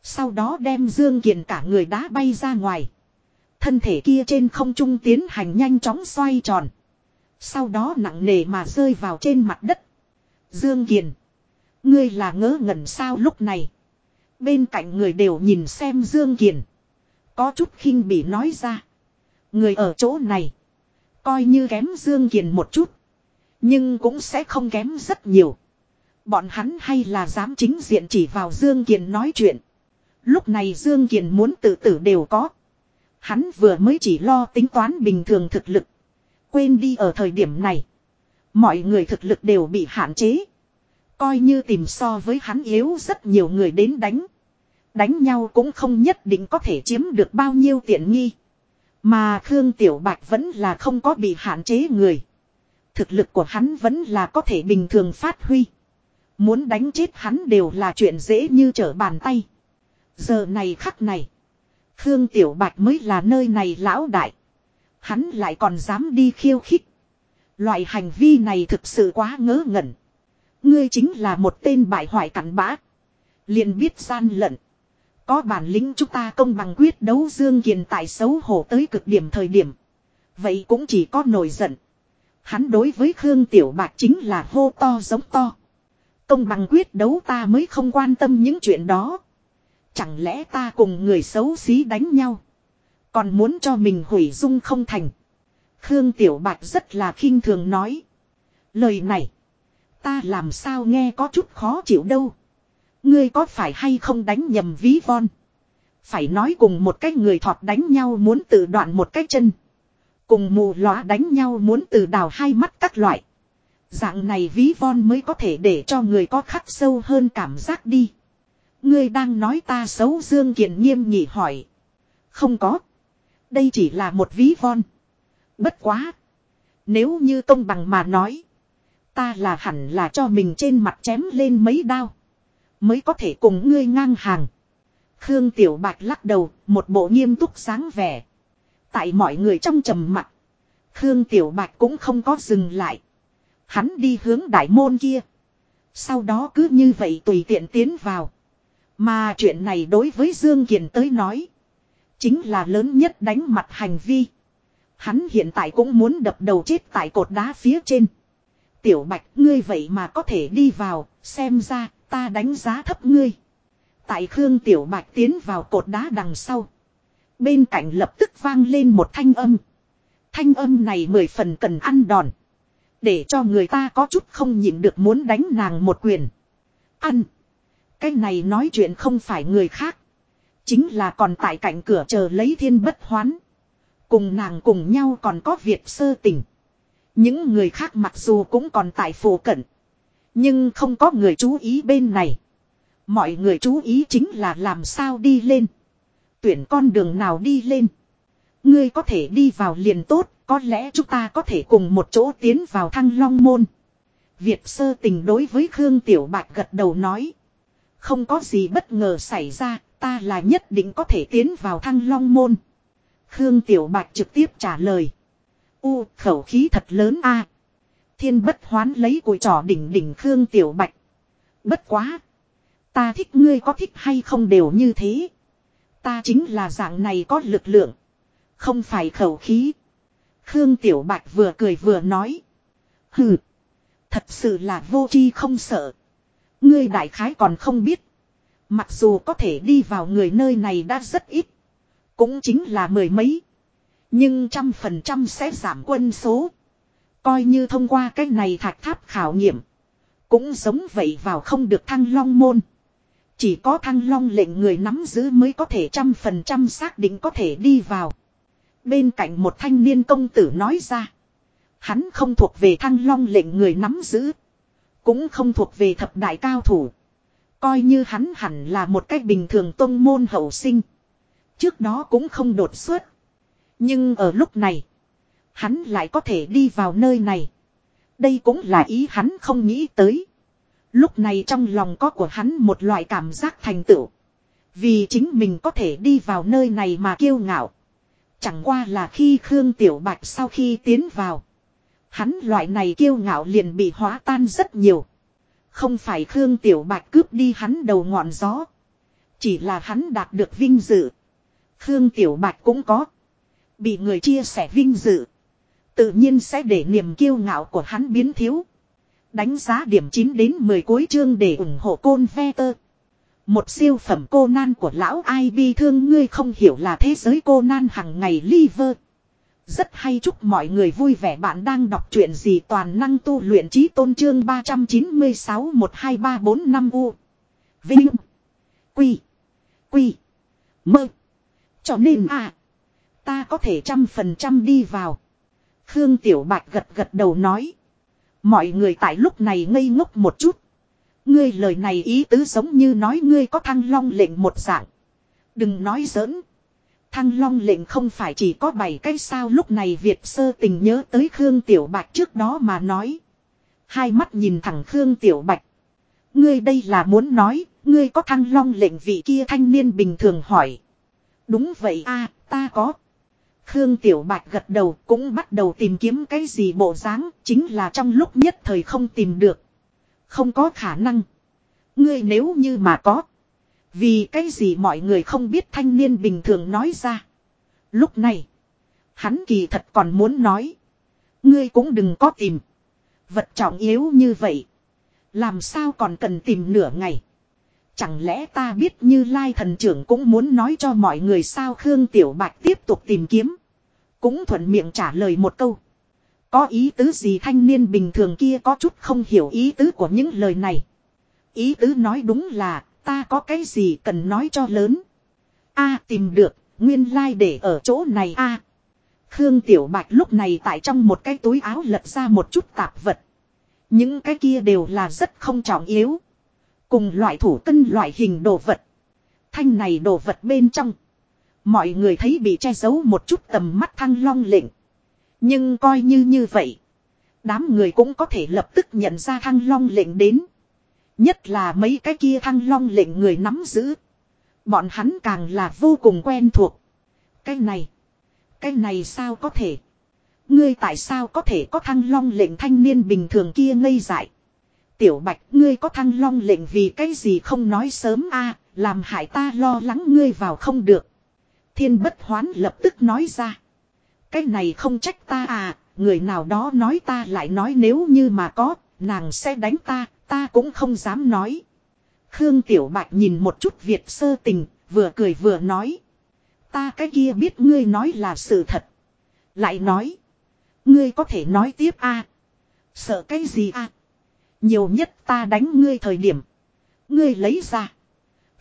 Sau đó đem Dương Kiền cả người đá bay ra ngoài. Thân thể kia trên không trung tiến hành nhanh chóng xoay tròn. Sau đó nặng nề mà rơi vào trên mặt đất. Dương Kiền. Ngươi là ngớ ngẩn sao lúc này. Bên cạnh người đều nhìn xem Dương Kiền. Có chút khinh bị nói ra. Người ở chỗ này. Coi như kém Dương Kiền một chút. Nhưng cũng sẽ không kém rất nhiều. Bọn hắn hay là dám chính diện chỉ vào Dương Kiền nói chuyện. Lúc này Dương Kiền muốn tự tử đều có. Hắn vừa mới chỉ lo tính toán bình thường thực lực. Quên đi ở thời điểm này. Mọi người thực lực đều bị hạn chế. Coi như tìm so với hắn yếu rất nhiều người đến đánh. Đánh nhau cũng không nhất định có thể chiếm được bao nhiêu tiện nghi. Mà Khương Tiểu Bạch vẫn là không có bị hạn chế người. Thực lực của hắn vẫn là có thể bình thường phát huy. Muốn đánh chết hắn đều là chuyện dễ như trở bàn tay. Giờ này khắc này. Khương Tiểu Bạch mới là nơi này lão đại. Hắn lại còn dám đi khiêu khích. Loại hành vi này thực sự quá ngớ ngẩn. Ngươi chính là một tên bại hoại cặn bã. liền biết gian lận. Có bản lĩnh chúng ta công bằng quyết đấu Dương Kiền tại xấu hổ tới cực điểm thời điểm. Vậy cũng chỉ có nổi giận. Hắn đối với Khương Tiểu Bạch chính là hô to giống to. Công bằng quyết đấu ta mới không quan tâm những chuyện đó. Chẳng lẽ ta cùng người xấu xí đánh nhau. Còn muốn cho mình hủy dung không thành. Khương Tiểu Bạch rất là khinh thường nói. Lời này. Ta làm sao nghe có chút khó chịu đâu. Ngươi có phải hay không đánh nhầm ví von. Phải nói cùng một cái người thọt đánh nhau muốn tự đoạn một cái chân. Cùng mù lóa đánh nhau muốn từ đào hai mắt các loại. Dạng này ví von mới có thể để cho người có khắc sâu hơn cảm giác đi. Ngươi đang nói ta xấu Dương kiện nghiêm nhị hỏi. Không có. Đây chỉ là một ví von. Bất quá. Nếu như công bằng mà nói. Ta là hẳn là cho mình trên mặt chém lên mấy đao. Mới có thể cùng ngươi ngang hàng. Khương Tiểu Bạch lắc đầu, một bộ nghiêm túc sáng vẻ. Tại mọi người trong trầm mặt. Khương Tiểu Bạch cũng không có dừng lại. Hắn đi hướng đại môn kia. Sau đó cứ như vậy tùy tiện tiến vào. Mà chuyện này đối với Dương Kiền tới nói. Chính là lớn nhất đánh mặt hành vi. Hắn hiện tại cũng muốn đập đầu chết tại cột đá phía trên. Tiểu Bạch ngươi vậy mà có thể đi vào, xem ra ta đánh giá thấp ngươi. Tại Khương Tiểu Bạch tiến vào cột đá đằng sau. Bên cạnh lập tức vang lên một thanh âm. Thanh âm này mười phần cần ăn đòn. Để cho người ta có chút không nhịn được muốn đánh nàng một quyền. Ăn. Cái này nói chuyện không phải người khác. Chính là còn tại cạnh cửa chờ lấy thiên bất hoán. Cùng nàng cùng nhau còn có việc sơ tình. Những người khác mặc dù cũng còn tại phổ cận. Nhưng không có người chú ý bên này. Mọi người chú ý chính là làm sao đi lên. Tuyển con đường nào đi lên. Ngươi có thể đi vào liền tốt, có lẽ chúng ta có thể cùng một chỗ tiến vào thăng long môn. Việt sơ tình đối với Khương Tiểu Bạch gật đầu nói. Không có gì bất ngờ xảy ra, ta là nhất định có thể tiến vào thăng long môn. Khương Tiểu Bạch trực tiếp trả lời. U, khẩu khí thật lớn a. Thiên bất hoán lấy cùi trỏ đỉnh đỉnh Khương Tiểu Bạch. Bất quá. Ta thích ngươi có thích hay không đều như thế. Ta chính là dạng này có lực lượng. Không phải khẩu khí. Khương Tiểu Bạch vừa cười vừa nói. Hừ. Thật sự là vô chi không sợ. Ngươi đại khái còn không biết. Mặc dù có thể đi vào người nơi này đã rất ít. Cũng chính là mười mấy. Nhưng trăm phần trăm sẽ giảm quân số. Coi như thông qua cái này thạch tháp khảo nghiệm. Cũng giống vậy vào không được thăng long môn. Chỉ có thăng long lệnh người nắm giữ mới có thể trăm phần trăm xác định có thể đi vào. Bên cạnh một thanh niên công tử nói ra. Hắn không thuộc về thăng long lệnh người nắm giữ. Cũng không thuộc về thập đại cao thủ. Coi như hắn hẳn là một cách bình thường tôn môn hậu sinh. Trước đó cũng không đột xuất. Nhưng ở lúc này. Hắn lại có thể đi vào nơi này. Đây cũng là ý hắn không nghĩ tới. Lúc này trong lòng có của hắn một loại cảm giác thành tựu. Vì chính mình có thể đi vào nơi này mà kiêu ngạo. Chẳng qua là khi Khương Tiểu Bạch sau khi tiến vào. Hắn loại này kiêu ngạo liền bị hóa tan rất nhiều. Không phải Khương Tiểu Bạch cướp đi hắn đầu ngọn gió. Chỉ là hắn đạt được vinh dự. Khương Tiểu Bạch cũng có. Bị người chia sẻ vinh dự. Tự nhiên sẽ để niềm kiêu ngạo của hắn biến thiếu. Đánh giá điểm 9 đến 10 cuối chương để ủng hộ côn ve tơ. Một siêu phẩm cô nan của lão ai bi thương ngươi không hiểu là thế giới cô nan hằng ngày liver. Rất hay chúc mọi người vui vẻ bạn đang đọc truyện gì toàn năng tu luyện trí tôn trương 396 12345 U. Vinh. Quy. Quy. Mơ. Cho nên à. Ta có thể trăm phần trăm đi vào. Khương Tiểu Bạch gật gật đầu nói. Mọi người tại lúc này ngây ngốc một chút. Ngươi lời này ý tứ giống như nói ngươi có thăng long lệnh một dạng. Đừng nói giỡn. Thăng long lệnh không phải chỉ có bảy cái sao lúc này Việt sơ tình nhớ tới Khương Tiểu Bạch trước đó mà nói. Hai mắt nhìn thẳng Khương Tiểu Bạch. Ngươi đây là muốn nói, ngươi có thăng long lệnh vị kia thanh niên bình thường hỏi. Đúng vậy a ta có. Khương Tiểu Bạch gật đầu cũng bắt đầu tìm kiếm cái gì bộ dáng, chính là trong lúc nhất thời không tìm được. Không có khả năng. Ngươi nếu như mà có. Vì cái gì mọi người không biết thanh niên bình thường nói ra. Lúc này. Hắn kỳ thật còn muốn nói. Ngươi cũng đừng có tìm. Vật trọng yếu như vậy. Làm sao còn cần tìm nửa ngày. Chẳng lẽ ta biết như Lai thần trưởng cũng muốn nói cho mọi người sao Khương Tiểu Bạch tiếp tục tìm kiếm. Cũng thuận miệng trả lời một câu. Có ý tứ gì thanh niên bình thường kia có chút không hiểu ý tứ của những lời này. Ý tứ nói đúng là ta có cái gì cần nói cho lớn. a tìm được, nguyên lai like để ở chỗ này a Khương Tiểu Bạch lúc này tại trong một cái túi áo lật ra một chút tạp vật. Những cái kia đều là rất không trọng yếu. Cùng loại thủ cân loại hình đồ vật. Thanh này đồ vật bên trong. Mọi người thấy bị che giấu một chút tầm mắt thăng long lệnh. Nhưng coi như như vậy. Đám người cũng có thể lập tức nhận ra thăng long lệnh đến. Nhất là mấy cái kia thăng long lệnh người nắm giữ. Bọn hắn càng là vô cùng quen thuộc. Cái này. Cái này sao có thể. Ngươi tại sao có thể có thăng long lệnh thanh niên bình thường kia ngây dại. Tiểu bạch ngươi có thăng long lệnh vì cái gì không nói sớm a làm hại ta lo lắng ngươi vào không được. Thiên bất hoán lập tức nói ra. Cái này không trách ta à, người nào đó nói ta lại nói nếu như mà có, nàng sẽ đánh ta, ta cũng không dám nói. Khương Tiểu Bạch nhìn một chút Việt sơ tình, vừa cười vừa nói. Ta cái kia biết ngươi nói là sự thật. Lại nói. Ngươi có thể nói tiếp a Sợ cái gì a nhiều nhất ta đánh ngươi thời điểm. Ngươi lấy ra.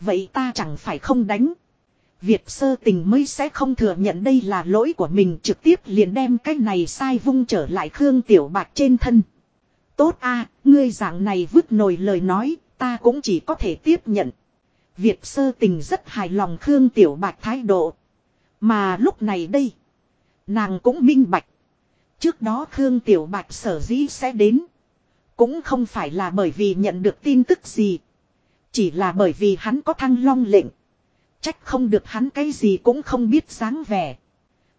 Vậy ta chẳng phải không đánh. Việt sơ tình mới sẽ không thừa nhận đây là lỗi của mình trực tiếp liền đem cái này sai vung trở lại Khương Tiểu Bạch trên thân. Tốt a ngươi dạng này vứt nồi lời nói, ta cũng chỉ có thể tiếp nhận. Việt sơ tình rất hài lòng Khương Tiểu Bạch thái độ. Mà lúc này đây, nàng cũng minh bạch. Trước đó Khương Tiểu Bạch sở dĩ sẽ đến. Cũng không phải là bởi vì nhận được tin tức gì. Chỉ là bởi vì hắn có thăng long lệnh. Trách không được hắn cái gì cũng không biết dáng vẻ.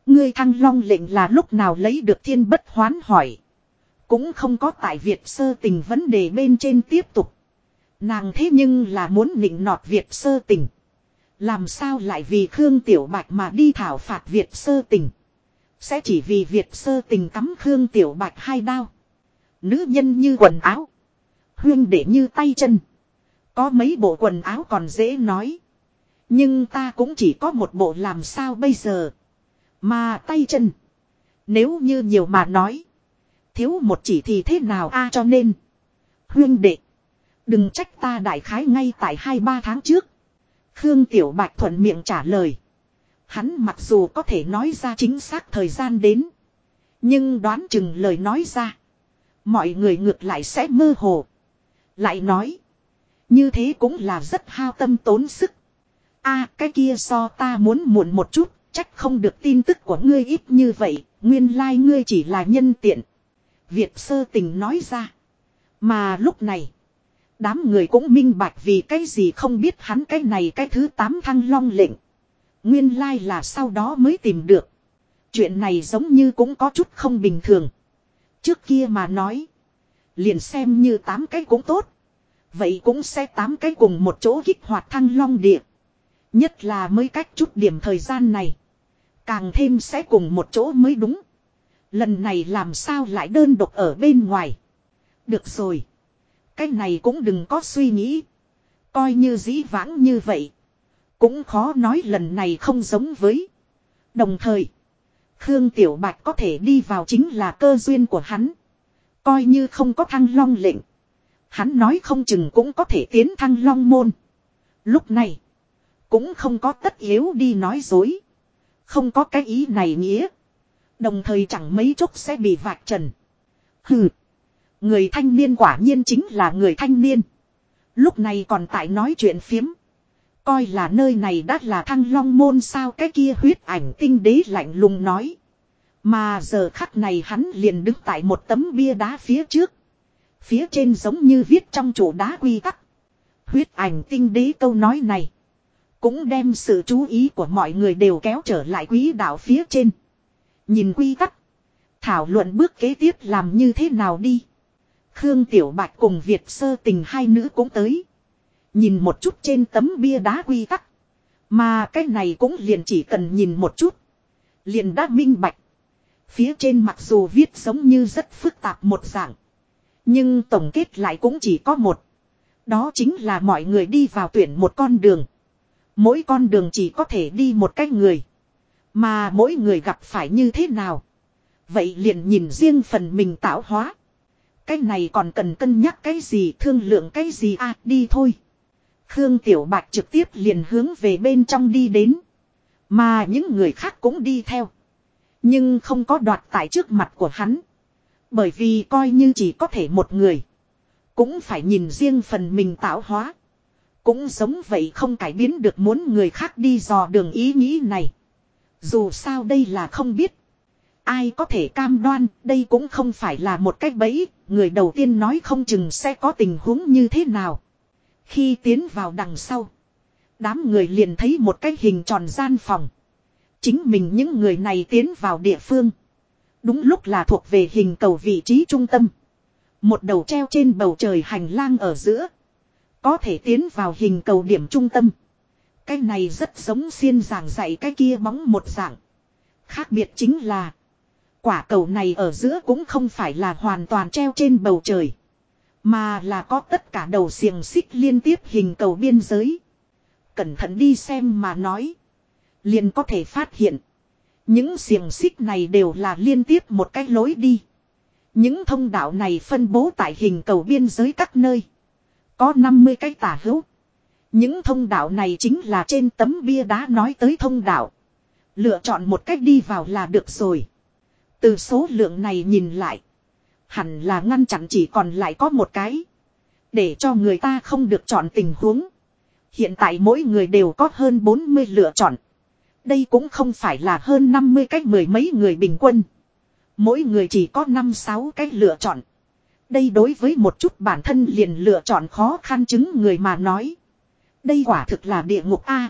Ngươi thăng long lệnh là lúc nào lấy được thiên bất hoán hỏi. Cũng không có tại Việt sơ tình vấn đề bên trên tiếp tục. Nàng thế nhưng là muốn nịnh nọt Việt sơ tình. Làm sao lại vì Khương Tiểu Bạch mà đi thảo phạt Việt sơ tình. Sẽ chỉ vì Việt sơ tình cắm Khương Tiểu Bạch hai đao. Nữ nhân như quần áo. Huyên để như tay chân. Có mấy bộ quần áo còn dễ nói. Nhưng ta cũng chỉ có một bộ làm sao bây giờ. Mà tay chân. Nếu như nhiều mà nói. Thiếu một chỉ thì thế nào a cho nên. Huyên đệ. Đừng trách ta đại khái ngay tại hai ba tháng trước. Khương Tiểu Bạch thuận miệng trả lời. Hắn mặc dù có thể nói ra chính xác thời gian đến. Nhưng đoán chừng lời nói ra. Mọi người ngược lại sẽ mơ hồ. Lại nói. Như thế cũng là rất hao tâm tốn sức. a, cái kia so ta muốn muộn một chút. Trách không được tin tức của ngươi ít như vậy. Nguyên lai like ngươi chỉ là nhân tiện. Việt sơ tình nói ra. Mà lúc này. Đám người cũng minh bạch vì cái gì không biết hắn cái này cái thứ tám thăng long lệnh. Nguyên lai là sau đó mới tìm được. Chuyện này giống như cũng có chút không bình thường. Trước kia mà nói. Liền xem như tám cái cũng tốt. Vậy cũng sẽ tám cái cùng một chỗ kích hoạt thăng long địa. Nhất là mới cách chút điểm thời gian này. Càng thêm sẽ cùng một chỗ mới đúng. Lần này làm sao lại đơn độc ở bên ngoài. Được rồi. Cái này cũng đừng có suy nghĩ. Coi như dĩ vãng như vậy. Cũng khó nói lần này không giống với. Đồng thời. Khương Tiểu Bạch có thể đi vào chính là cơ duyên của hắn. Coi như không có thăng long lệnh. Hắn nói không chừng cũng có thể tiến thăng long môn. Lúc này. Cũng không có tất yếu đi nói dối. Không có cái ý này nghĩa. Đồng thời chẳng mấy chốc sẽ bị vạch trần. Hừ. Người thanh niên quả nhiên chính là người thanh niên. Lúc này còn tại nói chuyện phiếm. Coi là nơi này đã là thăng long môn sao cái kia huyết ảnh tinh đế lạnh lùng nói. Mà giờ khắc này hắn liền đứng tại một tấm bia đá phía trước. Phía trên giống như viết trong chỗ đá quy tắc. Huyết ảnh tinh đế câu nói này. Cũng đem sự chú ý của mọi người đều kéo trở lại quý đạo phía trên. Nhìn quy tắc. Thảo luận bước kế tiếp làm như thế nào đi. Khương Tiểu Bạch cùng Việt sơ tình hai nữ cũng tới. Nhìn một chút trên tấm bia đá quy tắc. Mà cái này cũng liền chỉ cần nhìn một chút. Liền đã minh bạch. Phía trên mặc dù viết giống như rất phức tạp một dạng. Nhưng tổng kết lại cũng chỉ có một. Đó chính là mọi người đi vào tuyển một con đường. Mỗi con đường chỉ có thể đi một cái người. Mà mỗi người gặp phải như thế nào. Vậy liền nhìn riêng phần mình tạo hóa. Cái này còn cần cân nhắc cái gì, thương lượng cái gì à đi thôi. Khương Tiểu Bạch trực tiếp liền hướng về bên trong đi đến. Mà những người khác cũng đi theo. Nhưng không có đoạt tại trước mặt của hắn. Bởi vì coi như chỉ có thể một người. Cũng phải nhìn riêng phần mình tạo hóa. Cũng giống vậy không cải biến được muốn người khác đi dò đường ý nghĩ này. Dù sao đây là không biết. Ai có thể cam đoan, đây cũng không phải là một cách bẫy, người đầu tiên nói không chừng sẽ có tình huống như thế nào. Khi tiến vào đằng sau, đám người liền thấy một cái hình tròn gian phòng. Chính mình những người này tiến vào địa phương. Đúng lúc là thuộc về hình cầu vị trí trung tâm. Một đầu treo trên bầu trời hành lang ở giữa. Có thể tiến vào hình cầu điểm trung tâm. Cái này rất giống xiên giảng dạy cái kia bóng một dạng. Khác biệt chính là. Quả cầu này ở giữa cũng không phải là hoàn toàn treo trên bầu trời. Mà là có tất cả đầu xiềng xích liên tiếp hình cầu biên giới. Cẩn thận đi xem mà nói. Liền có thể phát hiện. Những xiềng xích này đều là liên tiếp một cái lối đi. Những thông đạo này phân bố tại hình cầu biên giới các nơi. Có 50 cái tả hữu. Những thông đạo này chính là trên tấm bia đá nói tới thông đạo. Lựa chọn một cách đi vào là được rồi. Từ số lượng này nhìn lại. Hẳn là ngăn chặn chỉ còn lại có một cái. Để cho người ta không được chọn tình huống. Hiện tại mỗi người đều có hơn 40 lựa chọn. Đây cũng không phải là hơn 50 cách mười mấy người bình quân. Mỗi người chỉ có 5-6 cách lựa chọn. Đây đối với một chút bản thân liền lựa chọn khó khăn chứng người mà nói. Đây quả thực là địa ngục A.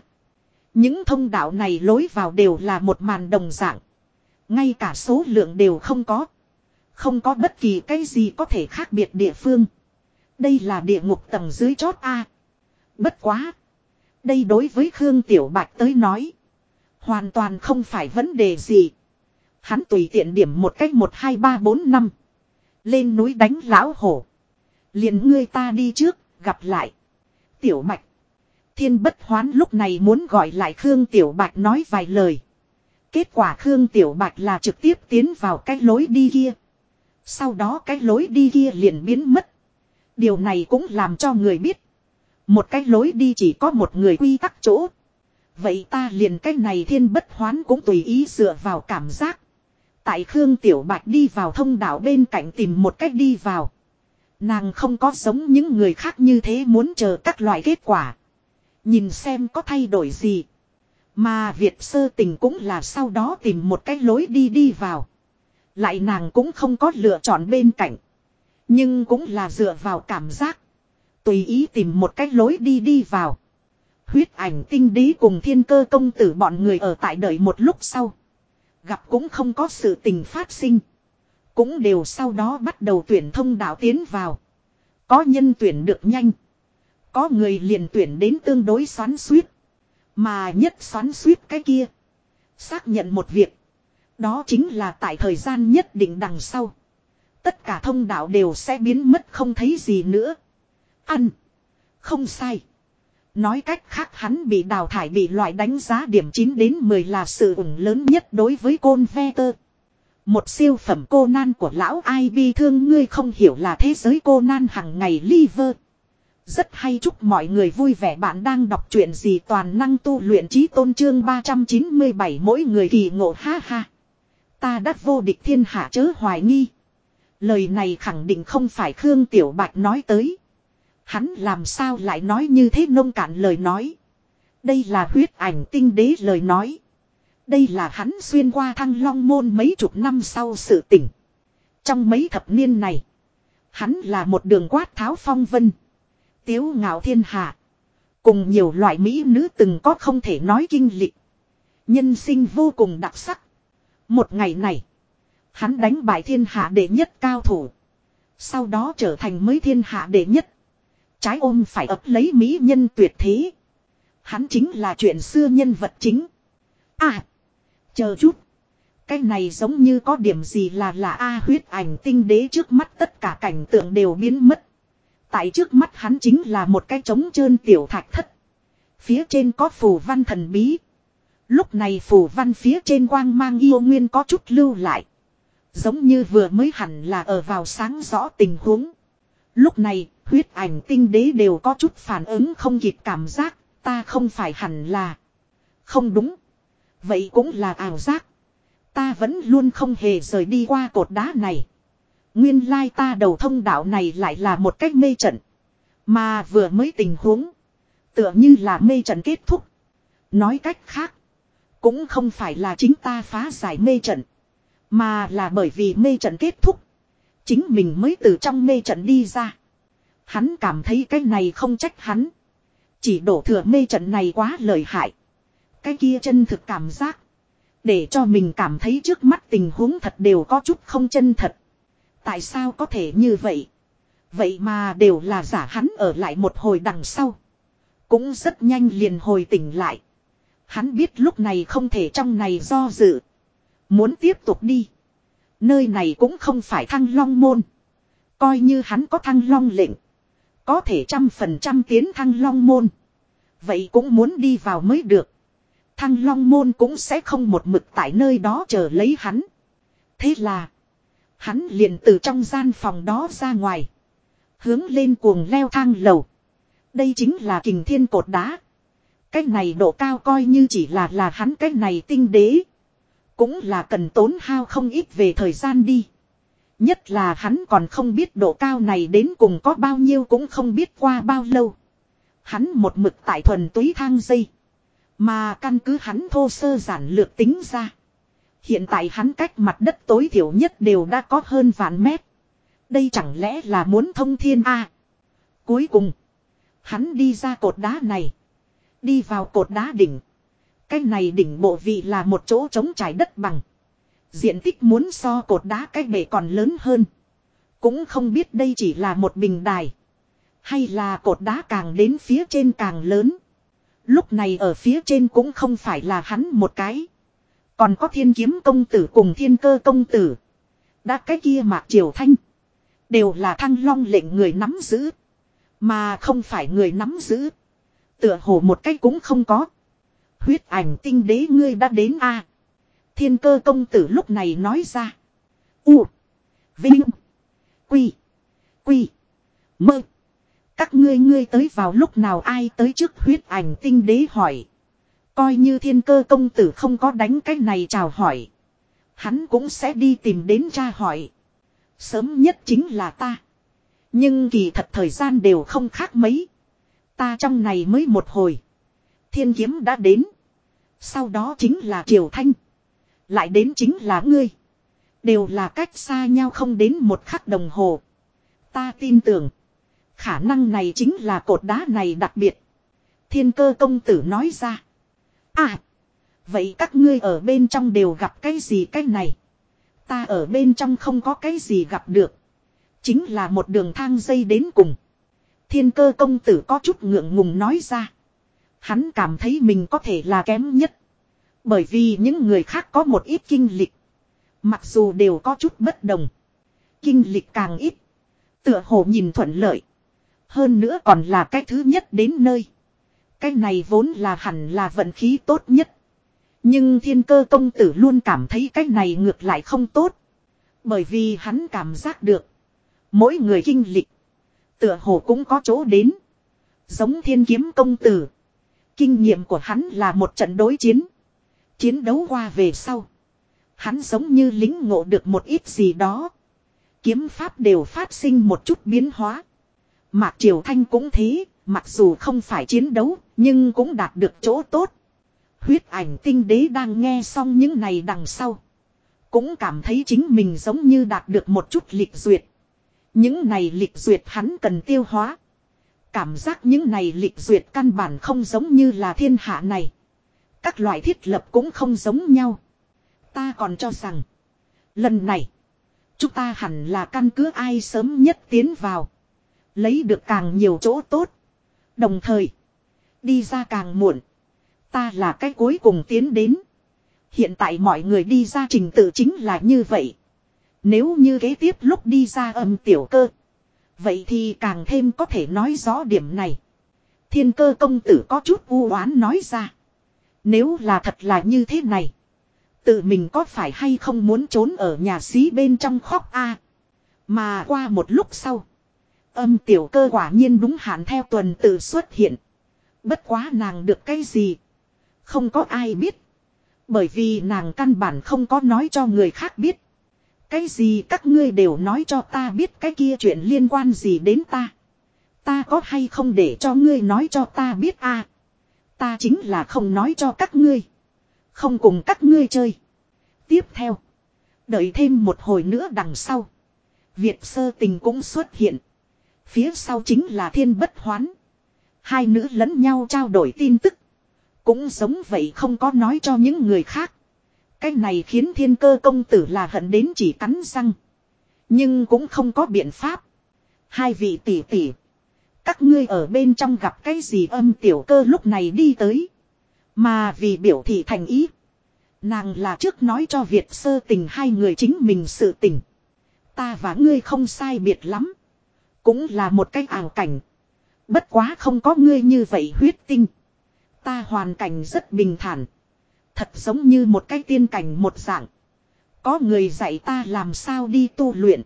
Những thông đạo này lối vào đều là một màn đồng dạng. Ngay cả số lượng đều không có. Không có bất kỳ cái gì có thể khác biệt địa phương. Đây là địa ngục tầng dưới chót A. Bất quá. Đây đối với Khương Tiểu Bạch tới nói. Hoàn toàn không phải vấn đề gì. Hắn tùy tiện điểm một cách một hai ba bốn năm Lên núi đánh lão hổ. liền ngươi ta đi trước, gặp lại. Tiểu Bạch. Thiên bất hoán lúc này muốn gọi lại Khương Tiểu Bạch nói vài lời. Kết quả Khương Tiểu Bạch là trực tiếp tiến vào cái lối đi kia. Sau đó cái lối đi kia liền biến mất. Điều này cũng làm cho người biết. Một cái lối đi chỉ có một người quy tắc chỗ. Vậy ta liền cái này thiên bất hoán cũng tùy ý dựa vào cảm giác. Tại Khương Tiểu Bạch đi vào thông đạo bên cạnh tìm một cách đi vào. Nàng không có giống những người khác như thế muốn chờ các loại kết quả. Nhìn xem có thay đổi gì. Mà Việt sơ tình cũng là sau đó tìm một cái lối đi đi vào. Lại nàng cũng không có lựa chọn bên cạnh. Nhưng cũng là dựa vào cảm giác. Tùy ý tìm một cách lối đi đi vào. Huyết ảnh tinh đế cùng thiên cơ công tử bọn người ở tại đợi một lúc sau. Gặp cũng không có sự tình phát sinh. Cũng đều sau đó bắt đầu tuyển thông đạo tiến vào. Có nhân tuyển được nhanh. Có người liền tuyển đến tương đối xoắn suýt. Mà nhất xoắn suýt cái kia. Xác nhận một việc. Đó chính là tại thời gian nhất định đằng sau. Tất cả thông đạo đều sẽ biến mất không thấy gì nữa. Ăn. Không sai. Nói cách khác hắn bị đào thải bị loại đánh giá điểm 9 đến 10 là sự ủng lớn nhất đối với côn ve tơ. Một siêu phẩm cô nan của lão ai bi thương ngươi không hiểu là thế giới cô nan hằng ngày liver. Rất hay chúc mọi người vui vẻ bạn đang đọc chuyện gì toàn năng tu luyện trí tôn trương 397 mỗi người kỳ ngộ ha ha. Ta đắc vô địch thiên hạ chớ hoài nghi. Lời này khẳng định không phải Khương Tiểu Bạch nói tới. Hắn làm sao lại nói như thế nông cạn lời nói. Đây là huyết ảnh tinh đế lời nói. Đây là hắn xuyên qua thăng long môn mấy chục năm sau sự tỉnh. Trong mấy thập niên này. Hắn là một đường quát tháo phong vân. Tiếu ngạo thiên hạ. Cùng nhiều loại mỹ nữ từng có không thể nói kinh lịch. Nhân sinh vô cùng đặc sắc. Một ngày này. Hắn đánh bại thiên hạ đệ nhất cao thủ. Sau đó trở thành mới thiên hạ đệ nhất. Trái ôm phải ấp lấy mỹ nhân tuyệt thế. Hắn chính là chuyện xưa nhân vật chính. À. Chờ chút. Cái này giống như có điểm gì là là A huyết ảnh tinh đế trước mắt tất cả cảnh tượng đều biến mất. Tại trước mắt hắn chính là một cái trống trơn tiểu thạch thất. Phía trên có phù văn thần bí. Lúc này phủ văn phía trên quang mang yêu nguyên có chút lưu lại. Giống như vừa mới hẳn là ở vào sáng rõ tình huống. Lúc này, huyết ảnh tinh đế đều có chút phản ứng không kịp cảm giác, ta không phải hẳn là. Không đúng. Vậy cũng là ảo giác. Ta vẫn luôn không hề rời đi qua cột đá này. Nguyên lai ta đầu thông đạo này lại là một cách mê trận. Mà vừa mới tình huống. Tựa như là mê trận kết thúc. Nói cách khác. Cũng không phải là chính ta phá giải mê trận. Mà là bởi vì mê trận kết thúc. Chính mình mới từ trong mê trận đi ra. Hắn cảm thấy cái này không trách hắn. Chỉ đổ thừa mê trận này quá lợi hại. Cái kia chân thực cảm giác. Để cho mình cảm thấy trước mắt tình huống thật đều có chút không chân thật. Tại sao có thể như vậy? Vậy mà đều là giả hắn ở lại một hồi đằng sau. Cũng rất nhanh liền hồi tỉnh lại. Hắn biết lúc này không thể trong này do dự. Muốn tiếp tục đi. Nơi này cũng không phải thăng long môn. Coi như hắn có thăng long lệnh. Có thể trăm phần trăm tiến thăng long môn. Vậy cũng muốn đi vào mới được. Thăng long môn cũng sẽ không một mực tại nơi đó chờ lấy hắn. Thế là. Hắn liền từ trong gian phòng đó ra ngoài. Hướng lên cuồng leo thang lầu. Đây chính là kình thiên cột đá. Cái này độ cao coi như chỉ là là hắn cái này tinh đế. Cũng là cần tốn hao không ít về thời gian đi. Nhất là hắn còn không biết độ cao này đến cùng có bao nhiêu cũng không biết qua bao lâu. Hắn một mực tại thuần túy thang dây. Mà căn cứ hắn thô sơ giản lược tính ra. Hiện tại hắn cách mặt đất tối thiểu nhất đều đã có hơn vạn mét. Đây chẳng lẽ là muốn thông thiên A. Cuối cùng. Hắn đi ra cột đá này. Đi vào cột đá đỉnh. Cái này đỉnh bộ vị là một chỗ trống trải đất bằng. Diện tích muốn so cột đá cái bể còn lớn hơn. Cũng không biết đây chỉ là một bình đài. Hay là cột đá càng đến phía trên càng lớn. Lúc này ở phía trên cũng không phải là hắn một cái. Còn có thiên kiếm công tử cùng thiên cơ công tử. Đã cái kia mạc triều thanh. Đều là thăng long lệnh người nắm giữ. Mà không phải người nắm giữ. Tựa hồ một cách cũng không có. Huyết ảnh tinh đế ngươi đã đến a Thiên cơ công tử lúc này nói ra. U. Vinh. Quy. Quy. Mơ. Các ngươi ngươi tới vào lúc nào ai tới trước huyết ảnh tinh đế hỏi. Coi như thiên cơ công tử không có đánh cái này chào hỏi. Hắn cũng sẽ đi tìm đến cha hỏi. Sớm nhất chính là ta. Nhưng kỳ thật thời gian đều không khác mấy. Ta trong này mới một hồi. Thiên kiếm đã đến. Sau đó chính là Triều Thanh. Lại đến chính là ngươi. Đều là cách xa nhau không đến một khắc đồng hồ. Ta tin tưởng. Khả năng này chính là cột đá này đặc biệt. Thiên cơ công tử nói ra. À. Vậy các ngươi ở bên trong đều gặp cái gì cái này. Ta ở bên trong không có cái gì gặp được. Chính là một đường thang dây đến cùng. Thiên cơ công tử có chút ngượng ngùng nói ra. Hắn cảm thấy mình có thể là kém nhất. Bởi vì những người khác có một ít kinh lịch. Mặc dù đều có chút bất đồng. Kinh lịch càng ít. Tựa hồ nhìn thuận lợi. Hơn nữa còn là cái thứ nhất đến nơi. Cái này vốn là hẳn là vận khí tốt nhất. Nhưng thiên cơ công tử luôn cảm thấy cái này ngược lại không tốt. Bởi vì hắn cảm giác được. Mỗi người kinh lịch. Tựa hồ cũng có chỗ đến. Giống thiên kiếm công tử. Kinh nghiệm của hắn là một trận đối chiến. Chiến đấu qua về sau. Hắn giống như lính ngộ được một ít gì đó. Kiếm pháp đều phát sinh một chút biến hóa. Mạc Triều Thanh cũng thế, mặc dù không phải chiến đấu, nhưng cũng đạt được chỗ tốt. Huyết ảnh tinh đế đang nghe xong những này đằng sau. Cũng cảm thấy chính mình giống như đạt được một chút lịch duyệt. Những này lịch duyệt hắn cần tiêu hóa. Cảm giác những này lịch duyệt căn bản không giống như là thiên hạ này. Các loại thiết lập cũng không giống nhau. Ta còn cho rằng. Lần này. Chúng ta hẳn là căn cứ ai sớm nhất tiến vào. Lấy được càng nhiều chỗ tốt. Đồng thời. Đi ra càng muộn. Ta là cái cuối cùng tiến đến. Hiện tại mọi người đi ra trình tự chính là như vậy. Nếu như kế tiếp lúc đi ra âm tiểu cơ. Vậy thì càng thêm có thể nói rõ điểm này. Thiên cơ công tử có chút u oán nói ra. Nếu là thật là như thế này. Tự mình có phải hay không muốn trốn ở nhà xí bên trong khóc a Mà qua một lúc sau. Âm tiểu cơ quả nhiên đúng hạn theo tuần tự xuất hiện. Bất quá nàng được cái gì. Không có ai biết. Bởi vì nàng căn bản không có nói cho người khác biết. Cái gì các ngươi đều nói cho ta biết cái kia chuyện liên quan gì đến ta. Ta có hay không để cho ngươi nói cho ta biết a Ta chính là không nói cho các ngươi. Không cùng các ngươi chơi. Tiếp theo. Đợi thêm một hồi nữa đằng sau. Việt sơ tình cũng xuất hiện. Phía sau chính là thiên bất hoán. Hai nữ lẫn nhau trao đổi tin tức. Cũng giống vậy không có nói cho những người khác. Cái này khiến thiên cơ công tử là hận đến chỉ cắn răng. Nhưng cũng không có biện pháp. Hai vị tỷ tỷ. Các ngươi ở bên trong gặp cái gì âm tiểu cơ lúc này đi tới. Mà vì biểu thị thành ý. Nàng là trước nói cho Việt sơ tình hai người chính mình sự tình. Ta và ngươi không sai biệt lắm. Cũng là một cái ảo cảnh. Bất quá không có ngươi như vậy huyết tinh. Ta hoàn cảnh rất bình thản. Thật giống như một cái tiên cảnh một dạng. Có người dạy ta làm sao đi tu luyện.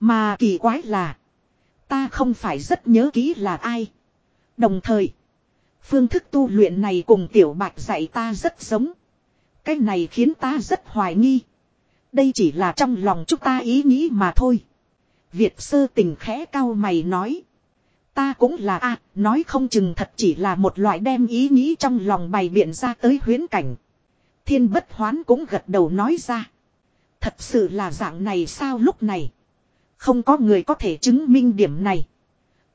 Mà kỳ quái là. Ta không phải rất nhớ kỹ là ai. Đồng thời. Phương thức tu luyện này cùng tiểu bạch dạy ta rất giống. Cái này khiến ta rất hoài nghi. Đây chỉ là trong lòng chúng ta ý nghĩ mà thôi. Việt sơ tình khẽ cao mày nói. Ta cũng là a, nói không chừng thật chỉ là một loại đem ý nghĩ trong lòng bày biện ra tới huyến cảnh. Thiên bất hoán cũng gật đầu nói ra. Thật sự là dạng này sao lúc này. Không có người có thể chứng minh điểm này.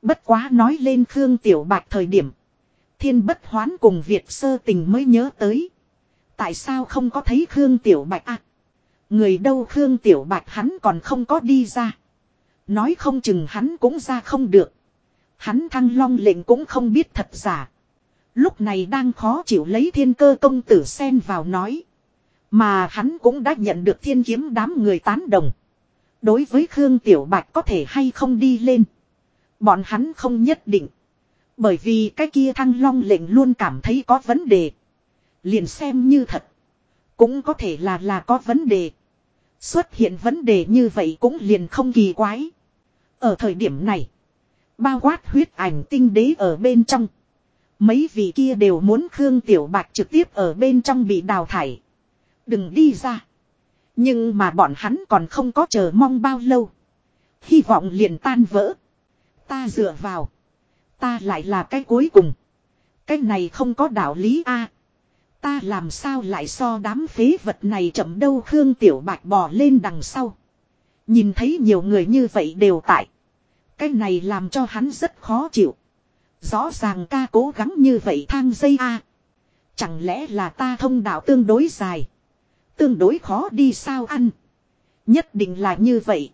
Bất quá nói lên Khương Tiểu Bạch thời điểm. Thiên bất hoán cùng Việt sơ tình mới nhớ tới. Tại sao không có thấy Khương Tiểu Bạch à? Người đâu Khương Tiểu Bạch hắn còn không có đi ra. Nói không chừng hắn cũng ra không được. Hắn thăng long lệnh cũng không biết thật giả. Lúc này đang khó chịu lấy thiên cơ công tử xen vào nói. Mà hắn cũng đã nhận được thiên kiếm đám người tán đồng. Đối với Khương Tiểu Bạch có thể hay không đi lên. Bọn hắn không nhất định. Bởi vì cái kia thăng long lệnh luôn cảm thấy có vấn đề. Liền xem như thật. Cũng có thể là là có vấn đề. Xuất hiện vấn đề như vậy cũng liền không kỳ quái. Ở thời điểm này. Bao quát huyết ảnh tinh đế ở bên trong. Mấy vị kia đều muốn Khương Tiểu Bạch trực tiếp ở bên trong bị đào thải. Đừng đi ra. Nhưng mà bọn hắn còn không có chờ mong bao lâu. Hy vọng liền tan vỡ. Ta dựa vào. Ta lại là cái cuối cùng. Cái này không có đạo lý a. À, ta làm sao lại so đám phế vật này chậm đâu Khương Tiểu Bạch bò lên đằng sau. Nhìn thấy nhiều người như vậy đều tại. Cái này làm cho hắn rất khó chịu. Rõ ràng ca cố gắng như vậy thang dây a Chẳng lẽ là ta thông đạo tương đối dài. Tương đối khó đi sao ăn. Nhất định là như vậy.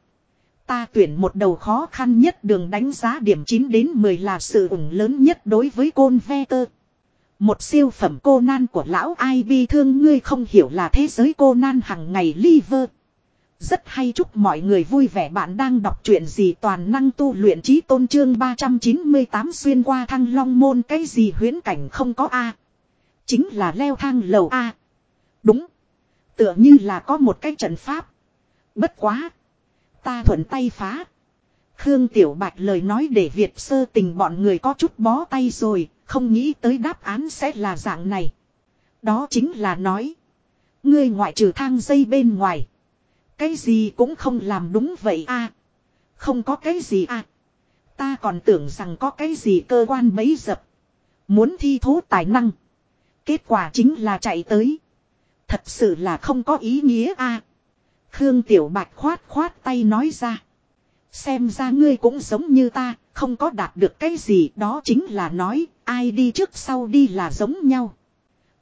Ta tuyển một đầu khó khăn nhất đường đánh giá điểm 9 đến 10 là sự ủng lớn nhất đối với côn ve tơ. Một siêu phẩm cô nan của lão ai bi thương ngươi không hiểu là thế giới cô nan hằng ngày liver. Rất hay chúc mọi người vui vẻ bạn đang đọc truyện gì toàn năng tu luyện trí tôn trương 398 xuyên qua thăng long môn cái gì huyến cảnh không có A. Chính là leo thang lầu A. Đúng. Tựa như là có một cái trận pháp. Bất quá. Ta thuận tay phá. Khương Tiểu Bạch lời nói để Việt sơ tình bọn người có chút bó tay rồi, không nghĩ tới đáp án sẽ là dạng này. Đó chính là nói. Ngươi ngoại trừ thang dây bên ngoài. Cái gì cũng không làm đúng vậy a Không có cái gì a Ta còn tưởng rằng có cái gì cơ quan bấy dập. Muốn thi thố tài năng. Kết quả chính là chạy tới. Thật sự là không có ý nghĩa a Khương Tiểu Bạch khoát khoát tay nói ra. Xem ra ngươi cũng giống như ta, không có đạt được cái gì đó chính là nói, ai đi trước sau đi là giống nhau.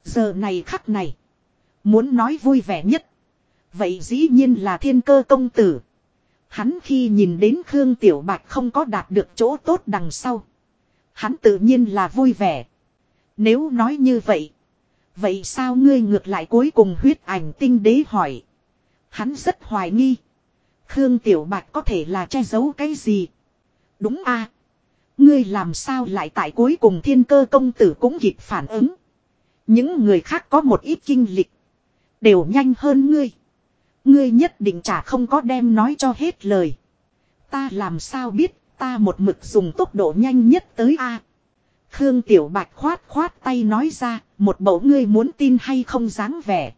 Giờ này khắc này, muốn nói vui vẻ nhất. Vậy dĩ nhiên là thiên cơ công tử. Hắn khi nhìn đến Khương Tiểu Bạch không có đạt được chỗ tốt đằng sau. Hắn tự nhiên là vui vẻ. Nếu nói như vậy. Vậy sao ngươi ngược lại cuối cùng huyết ảnh tinh đế hỏi. Hắn rất hoài nghi. Khương Tiểu Bạch có thể là che giấu cái gì? Đúng a Ngươi làm sao lại tại cuối cùng thiên cơ công tử cũng kịp phản ứng. Những người khác có một ít kinh lịch. Đều nhanh hơn ngươi. Ngươi nhất định chả không có đem nói cho hết lời. Ta làm sao biết ta một mực dùng tốc độ nhanh nhất tới A. Khương Tiểu Bạch khoát khoát tay nói ra, một bộ ngươi muốn tin hay không dáng vẻ.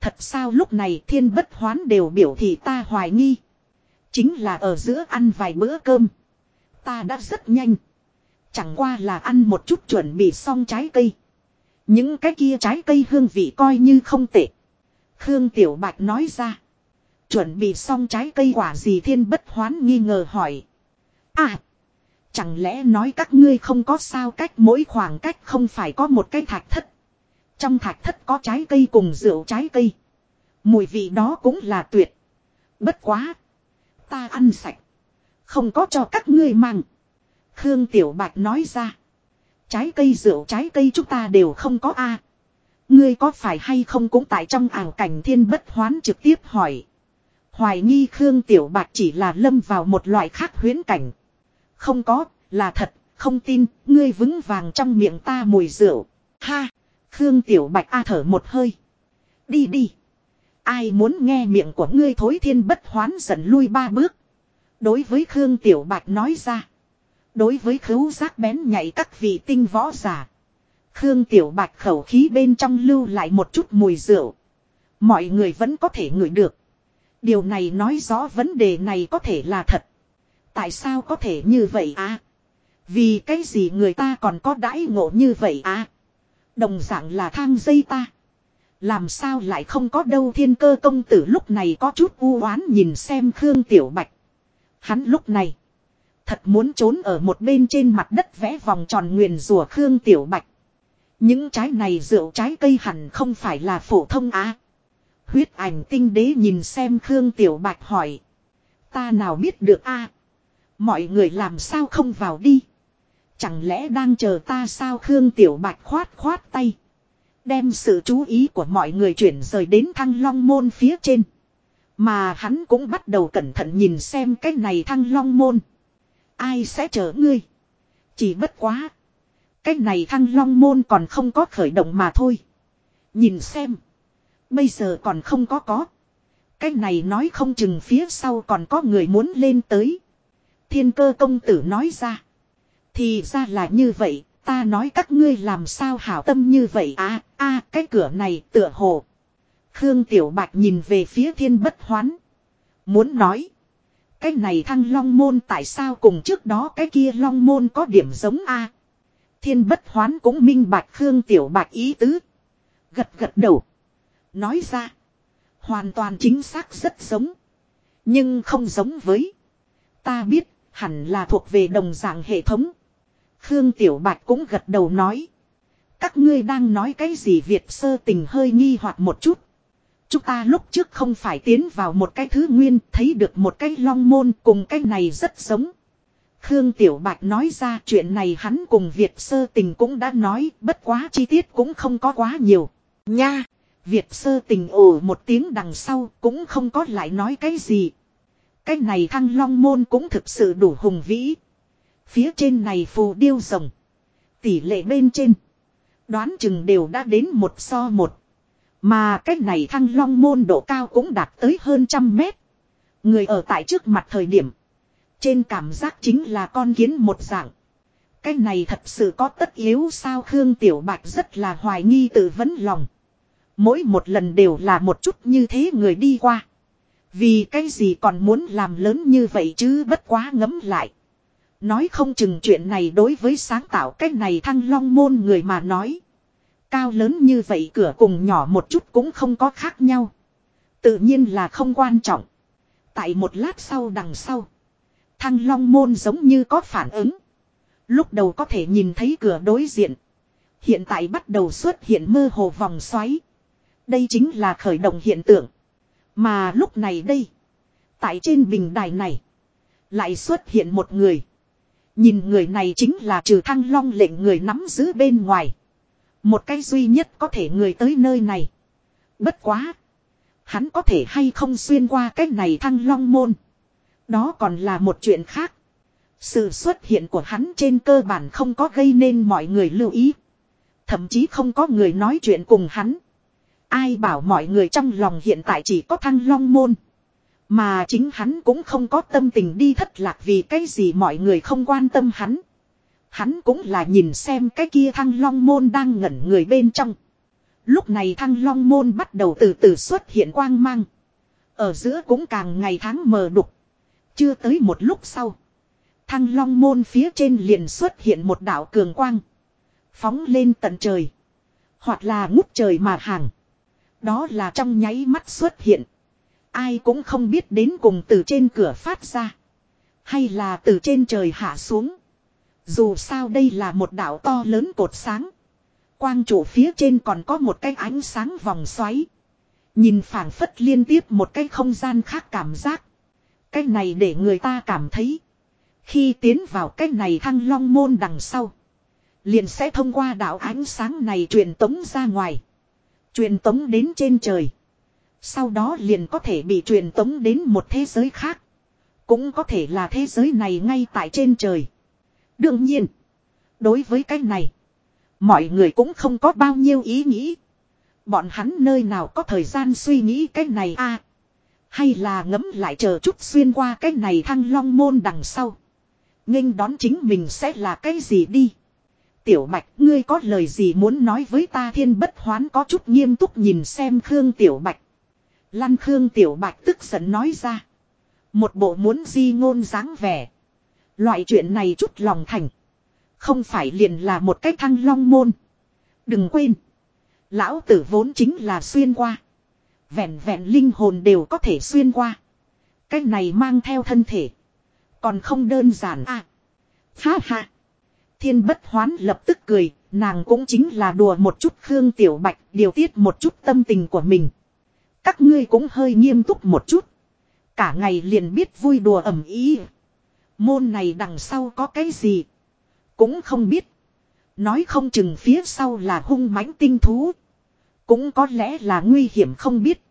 Thật sao lúc này thiên bất hoán đều biểu thị ta hoài nghi. Chính là ở giữa ăn vài bữa cơm. Ta đã rất nhanh. Chẳng qua là ăn một chút chuẩn bị xong trái cây. Những cái kia trái cây hương vị coi như không tệ. Khương Tiểu Bạch nói ra. Chuẩn bị xong trái cây quả gì thiên bất hoán nghi ngờ hỏi. À. Chẳng lẽ nói các ngươi không có sao cách mỗi khoảng cách không phải có một cái thạch thất. Trong thạch thất có trái cây cùng rượu trái cây. Mùi vị đó cũng là tuyệt. Bất quá. Ta ăn sạch. Không có cho các ngươi mang. Khương Tiểu Bạch nói ra. Trái cây rượu trái cây chúng ta đều không có a. Ngươi có phải hay không cũng tại trong ảng cảnh thiên bất hoán trực tiếp hỏi. Hoài nghi Khương Tiểu Bạch chỉ là lâm vào một loại khác huyến cảnh. Không có, là thật, không tin, ngươi vững vàng trong miệng ta mùi rượu. Ha! Khương Tiểu Bạch A thở một hơi. Đi đi. Ai muốn nghe miệng của ngươi thối thiên bất hoán giận lui ba bước. Đối với Khương Tiểu Bạch nói ra. Đối với khứu giác bén nhạy các vị tinh võ giả. Khương Tiểu Bạch khẩu khí bên trong lưu lại một chút mùi rượu. Mọi người vẫn có thể ngửi được. Điều này nói rõ vấn đề này có thể là thật. Tại sao có thể như vậy à? Vì cái gì người ta còn có đãi ngộ như vậy à? Đồng dạng là thang dây ta. Làm sao lại không có đâu thiên cơ công tử lúc này có chút u oán nhìn xem Khương Tiểu Bạch. Hắn lúc này. Thật muốn trốn ở một bên trên mặt đất vẽ vòng tròn nguyền rùa Khương Tiểu Bạch. Những trái này rượu trái cây hẳn không phải là phổ thông á. Huyết ảnh tinh đế nhìn xem Khương Tiểu Bạch hỏi. Ta nào biết được a Mọi người làm sao không vào đi. Chẳng lẽ đang chờ ta sao Khương Tiểu Bạch khoát khoát tay. Đem sự chú ý của mọi người chuyển rời đến thăng long môn phía trên. Mà hắn cũng bắt đầu cẩn thận nhìn xem cái này thăng long môn. Ai sẽ chở ngươi? Chỉ bất quá. Cái này thăng long môn còn không có khởi động mà thôi. Nhìn xem. Bây giờ còn không có có. Cái này nói không chừng phía sau còn có người muốn lên tới. Thiên cơ công tử nói ra. Thì ra là như vậy, ta nói các ngươi làm sao hảo tâm như vậy à, a cái cửa này tựa hồ. Khương Tiểu Bạch nhìn về phía thiên bất hoán. Muốn nói. Cái này thăng long môn tại sao cùng trước đó cái kia long môn có điểm giống a Thiên bất hoán cũng minh bạch Khương Tiểu Bạch ý tứ. Gật gật đầu. Nói ra. Hoàn toàn chính xác rất giống. Nhưng không giống với. Ta biết, hẳn là thuộc về đồng dạng hệ thống. Khương Tiểu Bạch cũng gật đầu nói. Các ngươi đang nói cái gì Việt sơ tình hơi nghi hoặc một chút. Chúng ta lúc trước không phải tiến vào một cái thứ nguyên, thấy được một cái long môn cùng cái này rất giống. Khương Tiểu Bạch nói ra chuyện này hắn cùng Việt sơ tình cũng đã nói, bất quá chi tiết cũng không có quá nhiều. Nha! Việt sơ tình ồ một tiếng đằng sau cũng không có lại nói cái gì. Cái này thăng long môn cũng thực sự đủ hùng vĩ. Phía trên này phù điêu rồng. Tỷ lệ bên trên. Đoán chừng đều đã đến một so một. Mà cái này thăng long môn độ cao cũng đạt tới hơn trăm mét. Người ở tại trước mặt thời điểm. Trên cảm giác chính là con kiến một dạng. Cái này thật sự có tất yếu sao Khương Tiểu Bạch rất là hoài nghi tự vấn lòng. Mỗi một lần đều là một chút như thế người đi qua. Vì cái gì còn muốn làm lớn như vậy chứ bất quá ngấm lại. Nói không chừng chuyện này đối với sáng tạo cái này thăng long môn người mà nói. Cao lớn như vậy cửa cùng nhỏ một chút cũng không có khác nhau. Tự nhiên là không quan trọng. Tại một lát sau đằng sau. Thăng long môn giống như có phản ứng. Lúc đầu có thể nhìn thấy cửa đối diện. Hiện tại bắt đầu xuất hiện mơ hồ vòng xoáy. Đây chính là khởi động hiện tượng. Mà lúc này đây. Tại trên bình đài này. Lại xuất hiện một người. Nhìn người này chính là trừ thăng long lệnh người nắm giữ bên ngoài. Một cái duy nhất có thể người tới nơi này. Bất quá. Hắn có thể hay không xuyên qua cái này thăng long môn. Đó còn là một chuyện khác. Sự xuất hiện của hắn trên cơ bản không có gây nên mọi người lưu ý. Thậm chí không có người nói chuyện cùng hắn. Ai bảo mọi người trong lòng hiện tại chỉ có thăng long môn. Mà chính hắn cũng không có tâm tình đi thất lạc vì cái gì mọi người không quan tâm hắn. Hắn cũng là nhìn xem cái kia thăng long môn đang ngẩn người bên trong. Lúc này thăng long môn bắt đầu từ từ xuất hiện quang mang. Ở giữa cũng càng ngày tháng mờ đục. Chưa tới một lúc sau. Thăng long môn phía trên liền xuất hiện một đạo cường quang. Phóng lên tận trời. Hoặc là ngút trời mà hàng. Đó là trong nháy mắt xuất hiện. Ai cũng không biết đến cùng từ trên cửa phát ra. Hay là từ trên trời hạ xuống. Dù sao đây là một đạo to lớn cột sáng. Quang trụ phía trên còn có một cái ánh sáng vòng xoáy. Nhìn phảng phất liên tiếp một cái không gian khác cảm giác. Cái này để người ta cảm thấy. Khi tiến vào cái này thăng long môn đằng sau. Liền sẽ thông qua đạo ánh sáng này truyền tống ra ngoài. Truyền tống đến trên trời. Sau đó liền có thể bị truyền tống đến một thế giới khác. Cũng có thể là thế giới này ngay tại trên trời. Đương nhiên. Đối với cái này. Mọi người cũng không có bao nhiêu ý nghĩ. Bọn hắn nơi nào có thời gian suy nghĩ cái này a hay là ngấm lại chờ chút xuyên qua cái này thăng long môn đằng sau. nghênh đón chính mình sẽ là cái gì đi. Tiểu Bạch, ngươi có lời gì muốn nói với ta thiên bất hoán có chút nghiêm túc nhìn xem Khương Tiểu Bạch. Lăn Khương Tiểu Bạch tức giận nói ra. Một bộ muốn di ngôn dáng vẻ. Loại chuyện này chút lòng thành. Không phải liền là một cái thăng long môn. Đừng quên. Lão tử vốn chính là xuyên qua. Vẹn vẹn linh hồn đều có thể xuyên qua. Cái này mang theo thân thể. Còn không đơn giản à. Ha ha. Thiên bất hoán lập tức cười. Nàng cũng chính là đùa một chút Khương Tiểu Bạch. Điều tiết một chút tâm tình của mình. Các ngươi cũng hơi nghiêm túc một chút. Cả ngày liền biết vui đùa ẩm ý. Môn này đằng sau có cái gì. Cũng không biết. Nói không chừng phía sau là hung mãnh tinh thú. Cũng có lẽ là nguy hiểm không biết.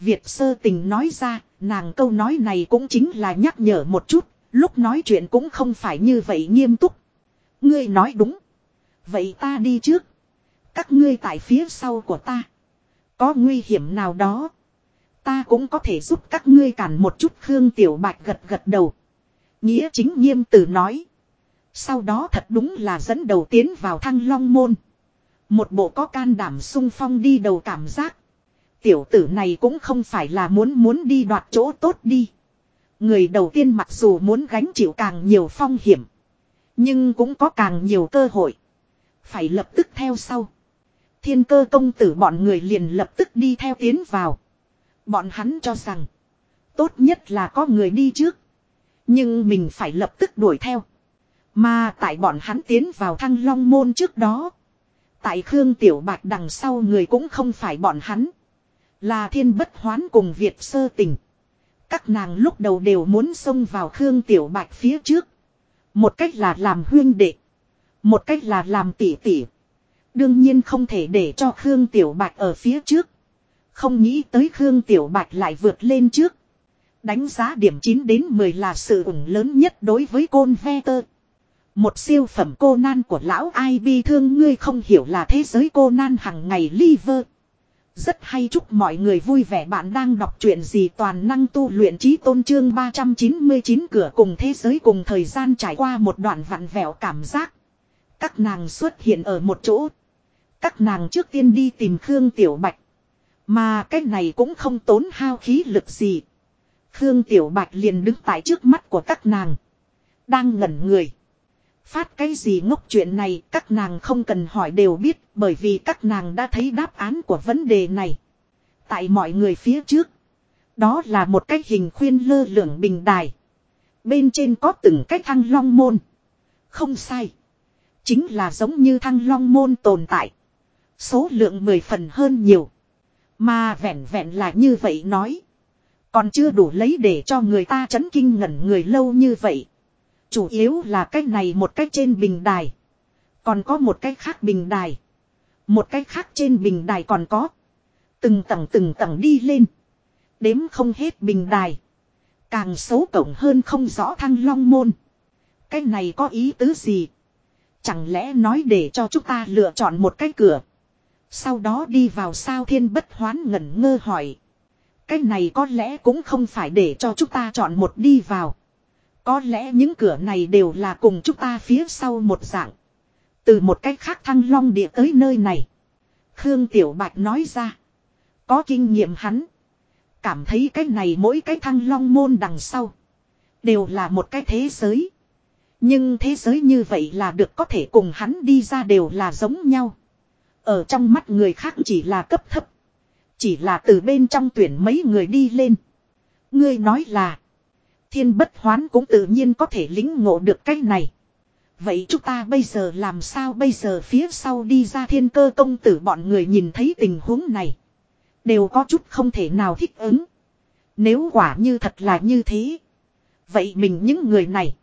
Việt sơ tình nói ra, nàng câu nói này cũng chính là nhắc nhở một chút, lúc nói chuyện cũng không phải như vậy nghiêm túc. Ngươi nói đúng. Vậy ta đi trước. Các ngươi tại phía sau của ta. Có nguy hiểm nào đó. Ta cũng có thể giúp các ngươi cản một chút Khương Tiểu Bạch gật gật đầu. Nghĩa chính nghiêm từ nói. Sau đó thật đúng là dẫn đầu tiến vào thăng long môn. Một bộ có can đảm sung phong đi đầu cảm giác. Tiểu tử này cũng không phải là muốn muốn đi đoạt chỗ tốt đi. Người đầu tiên mặc dù muốn gánh chịu càng nhiều phong hiểm. Nhưng cũng có càng nhiều cơ hội. Phải lập tức theo sau. Thiên cơ công tử bọn người liền lập tức đi theo tiến vào. Bọn hắn cho rằng. Tốt nhất là có người đi trước. Nhưng mình phải lập tức đuổi theo. Mà tại bọn hắn tiến vào thăng long môn trước đó. Tại Khương Tiểu Bạch đằng sau người cũng không phải bọn hắn. Là thiên bất hoán cùng Việt sơ tình. Các nàng lúc đầu đều muốn xông vào Khương Tiểu Bạch phía trước. Một cách là làm huyên đệ. Một cách là làm tỉ tỉ. Đương nhiên không thể để cho Khương Tiểu Bạch ở phía trước. Không nghĩ tới Khương Tiểu Bạch lại vượt lên trước. Đánh giá điểm 9 đến 10 là sự ủng lớn nhất đối với côn ve tơ. Một siêu phẩm cô nan của lão ai bi thương ngươi không hiểu là thế giới cô nan hằng ngày liver. Rất hay chúc mọi người vui vẻ bạn đang đọc chuyện gì toàn năng tu luyện trí tôn trương 399 cửa cùng thế giới cùng thời gian trải qua một đoạn vặn vẹo cảm giác. Các nàng xuất hiện ở một chỗ. Các nàng trước tiên đi tìm Khương Tiểu Bạch. Mà cái này cũng không tốn hao khí lực gì. Khương Tiểu Bạch liền đứng tại trước mắt của các nàng. Đang ngẩn người. Phát cái gì ngốc chuyện này, các nàng không cần hỏi đều biết, bởi vì các nàng đã thấy đáp án của vấn đề này. Tại mọi người phía trước. Đó là một cái hình khuyên lơ lửng bình đài. Bên trên có từng cái thăng long môn. Không sai. Chính là giống như thăng long môn tồn tại. Số lượng mười phần hơn nhiều. Mà vẹn vẹn là như vậy nói. Còn chưa đủ lấy để cho người ta chấn kinh ngẩn người lâu như vậy. Chủ yếu là cái này một cái trên bình đài. Còn có một cái khác bình đài. Một cái khác trên bình đài còn có. Từng tầng từng tầng đi lên. Đếm không hết bình đài. Càng xấu cổng hơn không rõ thăng long môn. Cái này có ý tứ gì? Chẳng lẽ nói để cho chúng ta lựa chọn một cái cửa. Sau đó đi vào sao thiên bất hoán ngẩn ngơ hỏi. Cái này có lẽ cũng không phải để cho chúng ta chọn một đi vào. Có lẽ những cửa này đều là cùng chúng ta phía sau một dạng. Từ một cách khác thăng long địa tới nơi này. Khương Tiểu Bạch nói ra. Có kinh nghiệm hắn. Cảm thấy cái này mỗi cái thăng long môn đằng sau. Đều là một cái thế giới. Nhưng thế giới như vậy là được có thể cùng hắn đi ra đều là giống nhau. Ở trong mắt người khác chỉ là cấp thấp. Chỉ là từ bên trong tuyển mấy người đi lên. Ngươi nói là. Thiên bất hoán cũng tự nhiên có thể lính ngộ được cái này. Vậy chúng ta bây giờ làm sao bây giờ phía sau đi ra thiên cơ công tử bọn người nhìn thấy tình huống này. Đều có chút không thể nào thích ứng. Nếu quả như thật là như thế. Vậy mình những người này.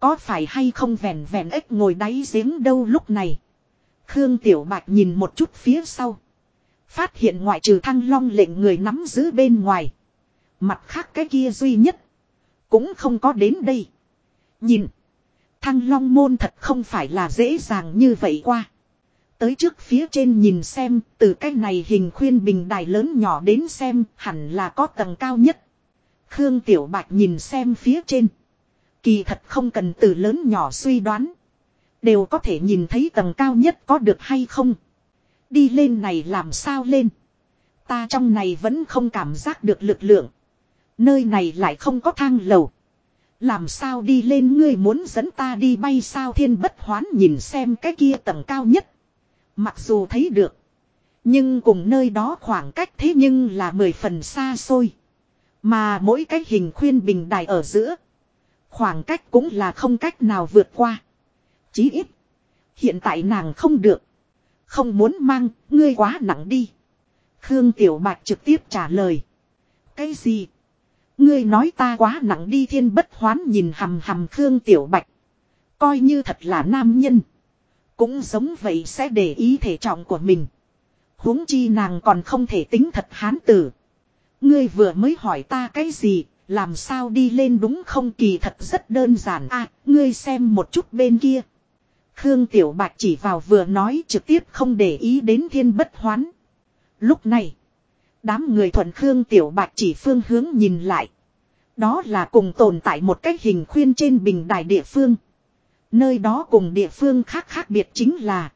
Có phải hay không vẹn vẹn ếch ngồi đáy giếng đâu lúc này. Khương Tiểu Bạch nhìn một chút phía sau. Phát hiện ngoại trừ thăng long lệnh người nắm giữ bên ngoài. Mặt khác cái kia duy nhất. Cũng không có đến đây. Nhìn. Thăng long môn thật không phải là dễ dàng như vậy qua. Tới trước phía trên nhìn xem, từ cái này hình khuyên bình đài lớn nhỏ đến xem, hẳn là có tầng cao nhất. Khương Tiểu Bạch nhìn xem phía trên. Kỳ thật không cần từ lớn nhỏ suy đoán. Đều có thể nhìn thấy tầng cao nhất có được hay không. Đi lên này làm sao lên. Ta trong này vẫn không cảm giác được lực lượng. Nơi này lại không có thang lầu. Làm sao đi lên ngươi muốn dẫn ta đi bay sao thiên bất hoán nhìn xem cái kia tầng cao nhất. Mặc dù thấy được. Nhưng cùng nơi đó khoảng cách thế nhưng là mười phần xa xôi. Mà mỗi cái hình khuyên bình đài ở giữa. Khoảng cách cũng là không cách nào vượt qua. Chí ít. Hiện tại nàng không được. Không muốn mang, ngươi quá nặng đi. Khương Tiểu Bạch trực tiếp trả lời. Cái gì? Ngươi nói ta quá nặng đi thiên bất hoán nhìn hầm hầm Khương Tiểu Bạch. Coi như thật là nam nhân. Cũng giống vậy sẽ để ý thể trọng của mình. huống chi nàng còn không thể tính thật hán tử. Ngươi vừa mới hỏi ta cái gì, làm sao đi lên đúng không kỳ thật rất đơn giản à, ngươi xem một chút bên kia. Khương Tiểu Bạch chỉ vào vừa nói trực tiếp không để ý đến thiên bất hoán. Lúc này, đám người thuận Khương Tiểu Bạch chỉ phương hướng nhìn lại. Đó là cùng tồn tại một cách hình khuyên trên bình đài địa phương. Nơi đó cùng địa phương khác khác biệt chính là,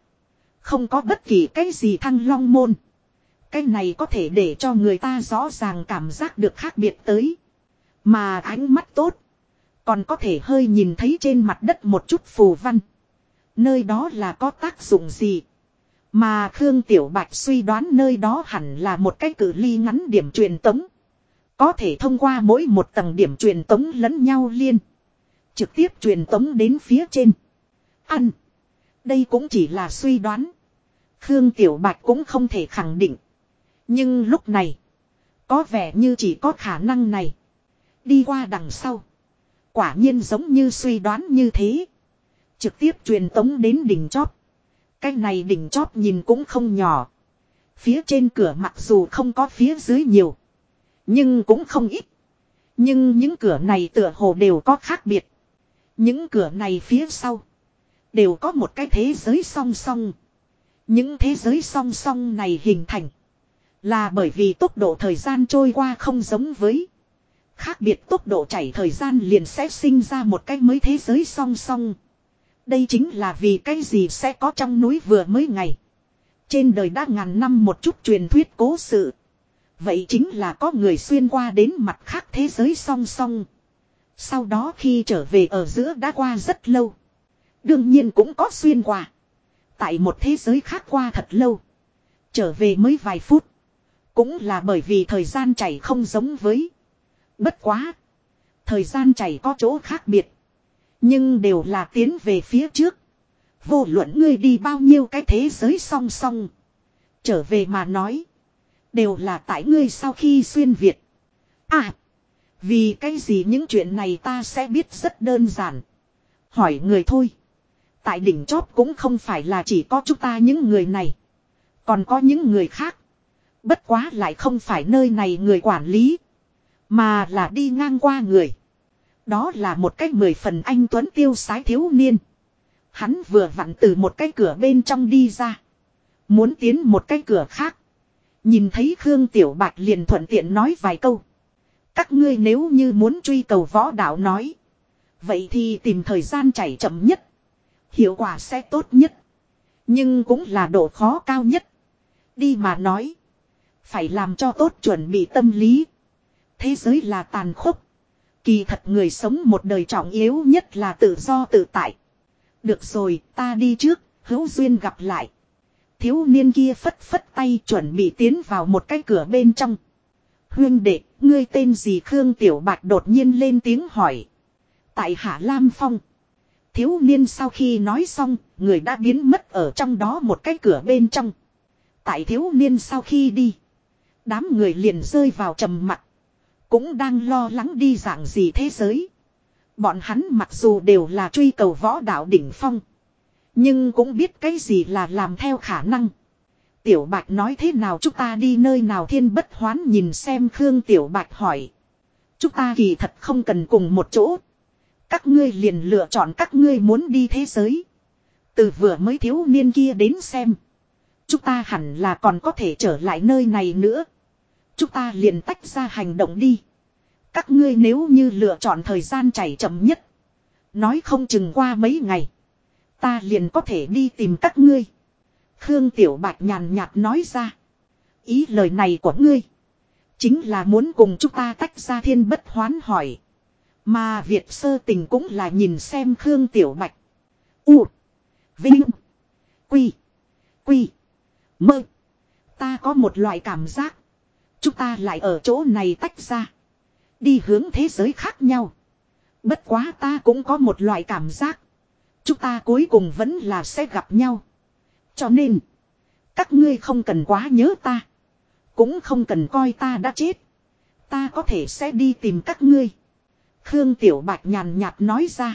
không có bất kỳ cái gì thăng long môn. Cái này có thể để cho người ta rõ ràng cảm giác được khác biệt tới. Mà ánh mắt tốt. Còn có thể hơi nhìn thấy trên mặt đất một chút phù văn. Nơi đó là có tác dụng gì. Mà Khương Tiểu Bạch suy đoán nơi đó hẳn là một cái cử ly ngắn điểm truyền tống. Có thể thông qua mỗi một tầng điểm truyền tống lẫn nhau liên. Trực tiếp truyền tống đến phía trên. Ăn. Đây cũng chỉ là suy đoán. Khương Tiểu Bạch cũng không thể khẳng định. Nhưng lúc này. Có vẻ như chỉ có khả năng này. Đi qua đằng sau. Quả nhiên giống như suy đoán như thế. Trực tiếp truyền tống đến đỉnh chóp. Cái này đỉnh chóp nhìn cũng không nhỏ. Phía trên cửa mặc dù không có phía dưới nhiều. Nhưng cũng không ít. Nhưng những cửa này tựa hồ đều có khác biệt. Những cửa này phía sau. Đều có một cái thế giới song song. Những thế giới song song này hình thành. Là bởi vì tốc độ thời gian trôi qua không giống với. Khác biệt tốc độ chảy thời gian liền sẽ sinh ra một cái mới thế giới song song. Đây chính là vì cái gì sẽ có trong núi vừa mới ngày. Trên đời đã ngàn năm một chút truyền thuyết cố sự. Vậy chính là có người xuyên qua đến mặt khác thế giới song song. Sau đó khi trở về ở giữa đã qua rất lâu. Đương nhiên cũng có xuyên qua. Tại một thế giới khác qua thật lâu. Trở về mới vài phút. Cũng là bởi vì thời gian chảy không giống với. Bất quá. Thời gian chảy có chỗ khác biệt. Nhưng đều là tiến về phía trước. Vô luận ngươi đi bao nhiêu cái thế giới song song. Trở về mà nói. Đều là tại ngươi sau khi xuyên Việt. À. Vì cái gì những chuyện này ta sẽ biết rất đơn giản. Hỏi người thôi. Tại đỉnh chóp cũng không phải là chỉ có chúng ta những người này. Còn có những người khác. Bất quá lại không phải nơi này người quản lý. Mà là đi ngang qua người. Đó là một cách mười phần anh Tuấn tiêu sái thiếu niên. Hắn vừa vặn từ một cái cửa bên trong đi ra. Muốn tiến một cái cửa khác. Nhìn thấy Khương Tiểu Bạch liền thuận tiện nói vài câu. Các ngươi nếu như muốn truy cầu võ đạo nói. Vậy thì tìm thời gian chảy chậm nhất. Hiệu quả sẽ tốt nhất. Nhưng cũng là độ khó cao nhất. Đi mà nói. Phải làm cho tốt chuẩn bị tâm lý. Thế giới là tàn khốc. Kỳ thật người sống một đời trọng yếu nhất là tự do tự tại. Được rồi, ta đi trước, hữu duyên gặp lại. Thiếu niên kia phất phất tay chuẩn bị tiến vào một cái cửa bên trong. Huyên đệ, ngươi tên gì Khương Tiểu Bạch đột nhiên lên tiếng hỏi. Tại Hạ Lam Phong. Thiếu niên sau khi nói xong, người đã biến mất ở trong đó một cái cửa bên trong. Tại thiếu niên sau khi đi. Đám người liền rơi vào trầm mặt. Cũng đang lo lắng đi dạng gì thế giới. Bọn hắn mặc dù đều là truy cầu võ đạo đỉnh phong. Nhưng cũng biết cái gì là làm theo khả năng. Tiểu Bạch nói thế nào chúng ta đi nơi nào thiên bất hoán nhìn xem Khương Tiểu Bạch hỏi. Chúng ta kỳ thật không cần cùng một chỗ. Các ngươi liền lựa chọn các ngươi muốn đi thế giới. Từ vừa mới thiếu niên kia đến xem. Chúng ta hẳn là còn có thể trở lại nơi này nữa. Chúng ta liền tách ra hành động đi. Các ngươi nếu như lựa chọn thời gian chảy chậm nhất. Nói không chừng qua mấy ngày. Ta liền có thể đi tìm các ngươi. Khương Tiểu Bạch nhàn nhạt nói ra. Ý lời này của ngươi. Chính là muốn cùng chúng ta tách ra thiên bất hoán hỏi. Mà Việt sơ tình cũng là nhìn xem Khương Tiểu Bạch. U. Vinh. Quy. Quy. Mơ. Ta có một loại cảm giác. Chúng ta lại ở chỗ này tách ra. Đi hướng thế giới khác nhau. Bất quá ta cũng có một loại cảm giác. Chúng ta cuối cùng vẫn là sẽ gặp nhau. Cho nên. Các ngươi không cần quá nhớ ta. Cũng không cần coi ta đã chết. Ta có thể sẽ đi tìm các ngươi. Khương Tiểu Bạch nhàn nhạt nói ra.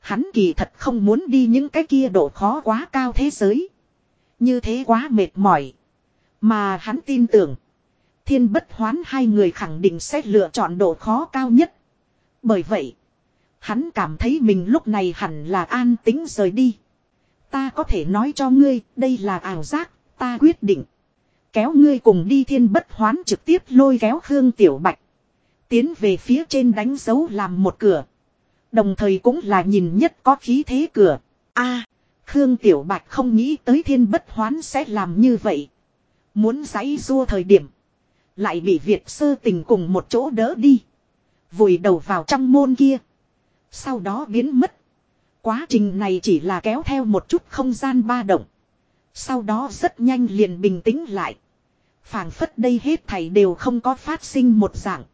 Hắn kỳ thật không muốn đi những cái kia độ khó quá cao thế giới. Như thế quá mệt mỏi. Mà hắn tin tưởng. Thiên bất hoán hai người khẳng định sẽ lựa chọn độ khó cao nhất. Bởi vậy. Hắn cảm thấy mình lúc này hẳn là an tính rời đi. Ta có thể nói cho ngươi, đây là ảo giác, ta quyết định. Kéo ngươi cùng đi thiên bất hoán trực tiếp lôi kéo Khương Tiểu Bạch. Tiến về phía trên đánh dấu làm một cửa. Đồng thời cũng là nhìn nhất có khí thế cửa. a Khương Tiểu Bạch không nghĩ tới thiên bất hoán sẽ làm như vậy. Muốn giấy rua thời điểm. Lại bị Việt sơ tình cùng một chỗ đỡ đi. Vùi đầu vào trong môn kia. Sau đó biến mất. Quá trình này chỉ là kéo theo một chút không gian ba động. Sau đó rất nhanh liền bình tĩnh lại. phảng phất đây hết thảy đều không có phát sinh một dạng.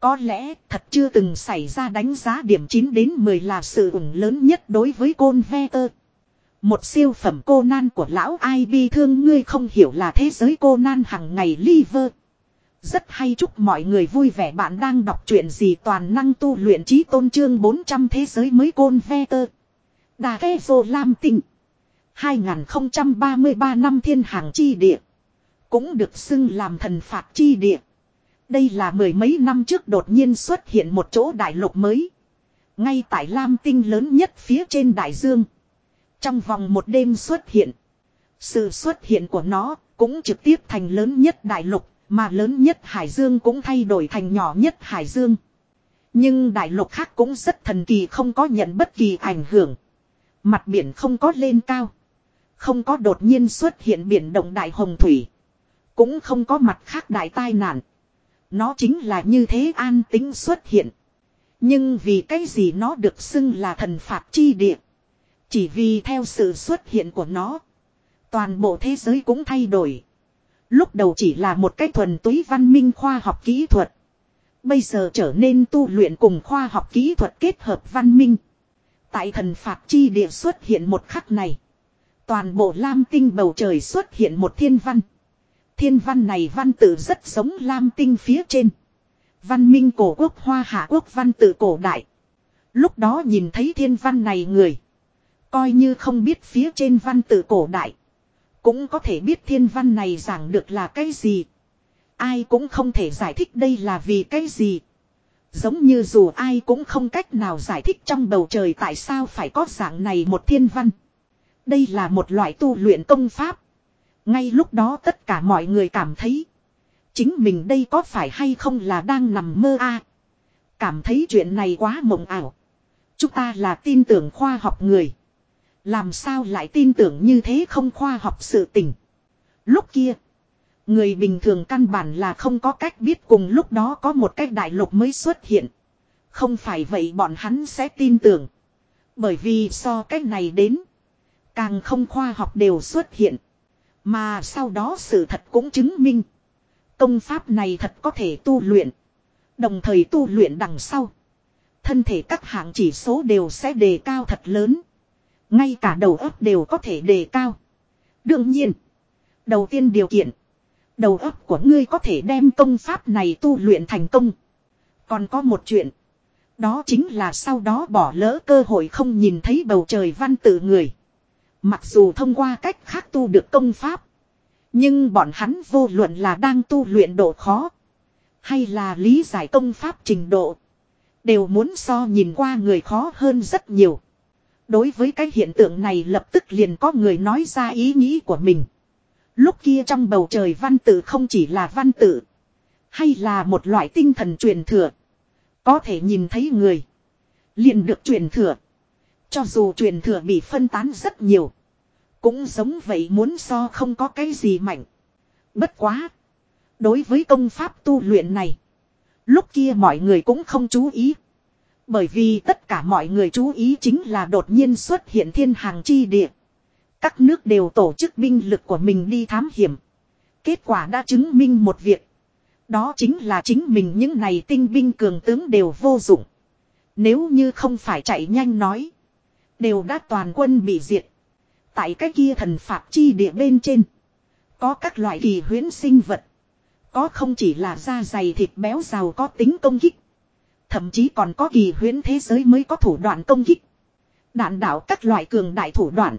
Có lẽ thật chưa từng xảy ra đánh giá điểm 9 đến 10 là sự ủng lớn nhất đối với côn ve tơ. Một siêu phẩm cô nan của lão ai bi thương, ngươi không hiểu là thế giới cô nan hằng ngày liver. Rất hay chúc mọi người vui vẻ bạn đang đọc truyện gì toàn năng tu luyện trí tôn trương 400 thế giới mới côn ve tơ. Đà ghe vô lam tinh. 2033 năm thiên hàng chi địa. Cũng được xưng làm thần phạt chi địa. Đây là mười mấy năm trước đột nhiên xuất hiện một chỗ đại lục mới. Ngay tại Lam Tinh lớn nhất phía trên đại dương. Trong vòng một đêm xuất hiện. Sự xuất hiện của nó cũng trực tiếp thành lớn nhất đại lục, mà lớn nhất hải dương cũng thay đổi thành nhỏ nhất hải dương. Nhưng đại lục khác cũng rất thần kỳ, không có nhận bất kỳ ảnh hưởng. Mặt biển không có lên cao. Không có đột nhiên xuất hiện biển động đại hồng thủy. Cũng không có mặt khác đại tai nạn. Nó chính là như thế an tính xuất hiện. Nhưng vì cái gì nó được xưng là thần phạt chi địa. Chỉ vì theo sự xuất hiện của nó. Toàn bộ thế giới cũng thay đổi. Lúc đầu chỉ là một cái thuần túy văn minh khoa học kỹ thuật. Bây giờ trở nên tu luyện cùng khoa học kỹ thuật kết hợp văn minh. Tại thần phạt chi địa xuất hiện một khắc này. Toàn bộ lam tinh bầu trời xuất hiện một thiên văn. Thiên văn này văn tự rất giống lam tinh phía trên. Văn minh cổ quốc hoa hạ quốc văn tự cổ đại. Lúc đó nhìn thấy thiên văn này người. Coi như không biết phía trên văn tự cổ đại. Cũng có thể biết thiên văn này giảng được là cái gì. Ai cũng không thể giải thích đây là vì cái gì. Giống như dù ai cũng không cách nào giải thích trong bầu trời tại sao phải có dạng này một thiên văn. Đây là một loại tu luyện công pháp. Ngay lúc đó tất cả mọi người cảm thấy. Chính mình đây có phải hay không là đang nằm mơ a Cảm thấy chuyện này quá mộng ảo. Chúng ta là tin tưởng khoa học người. Làm sao lại tin tưởng như thế không khoa học sự tình. Lúc kia. Người bình thường căn bản là không có cách biết cùng lúc đó có một cách đại lục mới xuất hiện. Không phải vậy bọn hắn sẽ tin tưởng. Bởi vì so cách này đến. Càng không khoa học đều xuất hiện. Mà sau đó sự thật cũng chứng minh. Công pháp này thật có thể tu luyện. Đồng thời tu luyện đằng sau. Thân thể các hạng chỉ số đều sẽ đề cao thật lớn. Ngay cả đầu óc đều có thể đề cao. Đương nhiên. Đầu tiên điều kiện. Đầu óc của ngươi có thể đem công pháp này tu luyện thành công. Còn có một chuyện. Đó chính là sau đó bỏ lỡ cơ hội không nhìn thấy bầu trời văn tự người. Mặc dù thông qua cách khác tu được công pháp. Nhưng bọn hắn vô luận là đang tu luyện độ khó. Hay là lý giải công pháp trình độ. Đều muốn so nhìn qua người khó hơn rất nhiều. Đối với cái hiện tượng này lập tức liền có người nói ra ý nghĩ của mình. Lúc kia trong bầu trời văn tự không chỉ là văn tự. Hay là một loại tinh thần truyền thừa. Có thể nhìn thấy người. Liền được truyền thừa. Cho dù truyền thừa bị phân tán rất nhiều. Cũng giống vậy muốn so không có cái gì mạnh. Bất quá. Đối với công pháp tu luyện này. Lúc kia mọi người cũng không chú ý. Bởi vì tất cả mọi người chú ý chính là đột nhiên xuất hiện thiên hàng chi địa. Các nước đều tổ chức binh lực của mình đi thám hiểm. Kết quả đã chứng minh một việc. Đó chính là chính mình những này tinh binh cường tướng đều vô dụng. Nếu như không phải chạy nhanh nói. Đều đã toàn quân bị diệt. Tại cái kia thần phạt chi địa bên trên. Có các loại kỳ huyễn sinh vật. Có không chỉ là da dày thịt béo giàu có tính công kích. Thậm chí còn có kỳ huyễn thế giới mới có thủ đoạn công kích. Đạn đạo các loại cường đại thủ đoạn.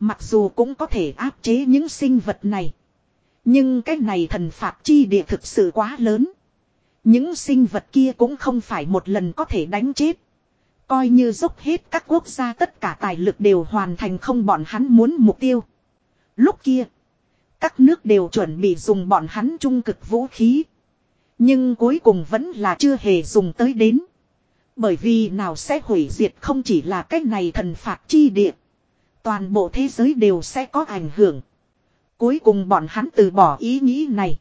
Mặc dù cũng có thể áp chế những sinh vật này. Nhưng cái này thần phạt chi địa thực sự quá lớn. Những sinh vật kia cũng không phải một lần có thể đánh chết. Coi như dốc hết các quốc gia tất cả tài lực đều hoàn thành không bọn hắn muốn mục tiêu. Lúc kia, các nước đều chuẩn bị dùng bọn hắn trung cực vũ khí. Nhưng cuối cùng vẫn là chưa hề dùng tới đến. Bởi vì nào sẽ hủy diệt không chỉ là cái này thần phạt chi địa. Toàn bộ thế giới đều sẽ có ảnh hưởng. Cuối cùng bọn hắn từ bỏ ý nghĩ này.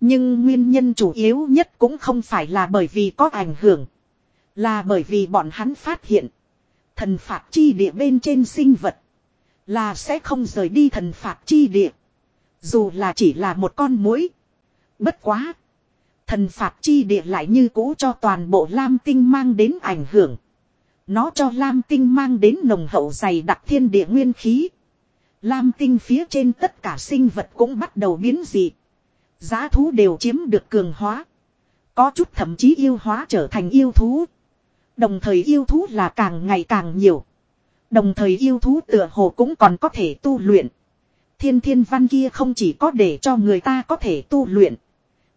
Nhưng nguyên nhân chủ yếu nhất cũng không phải là bởi vì có ảnh hưởng. Là bởi vì bọn hắn phát hiện. Thần phạt chi địa bên trên sinh vật. Là sẽ không rời đi thần phạt chi địa. Dù là chỉ là một con muỗi. Bất quá. Thần phạt chi địa lại như cũ cho toàn bộ Lam Tinh mang đến ảnh hưởng. Nó cho Lam Tinh mang đến nồng hậu dày đặc thiên địa nguyên khí. Lam Tinh phía trên tất cả sinh vật cũng bắt đầu biến dị. Giá thú đều chiếm được cường hóa. Có chút thậm chí yêu hóa trở thành yêu thú. Đồng thời yêu thú là càng ngày càng nhiều. Đồng thời yêu thú tựa hồ cũng còn có thể tu luyện. Thiên thiên văn kia không chỉ có để cho người ta có thể tu luyện.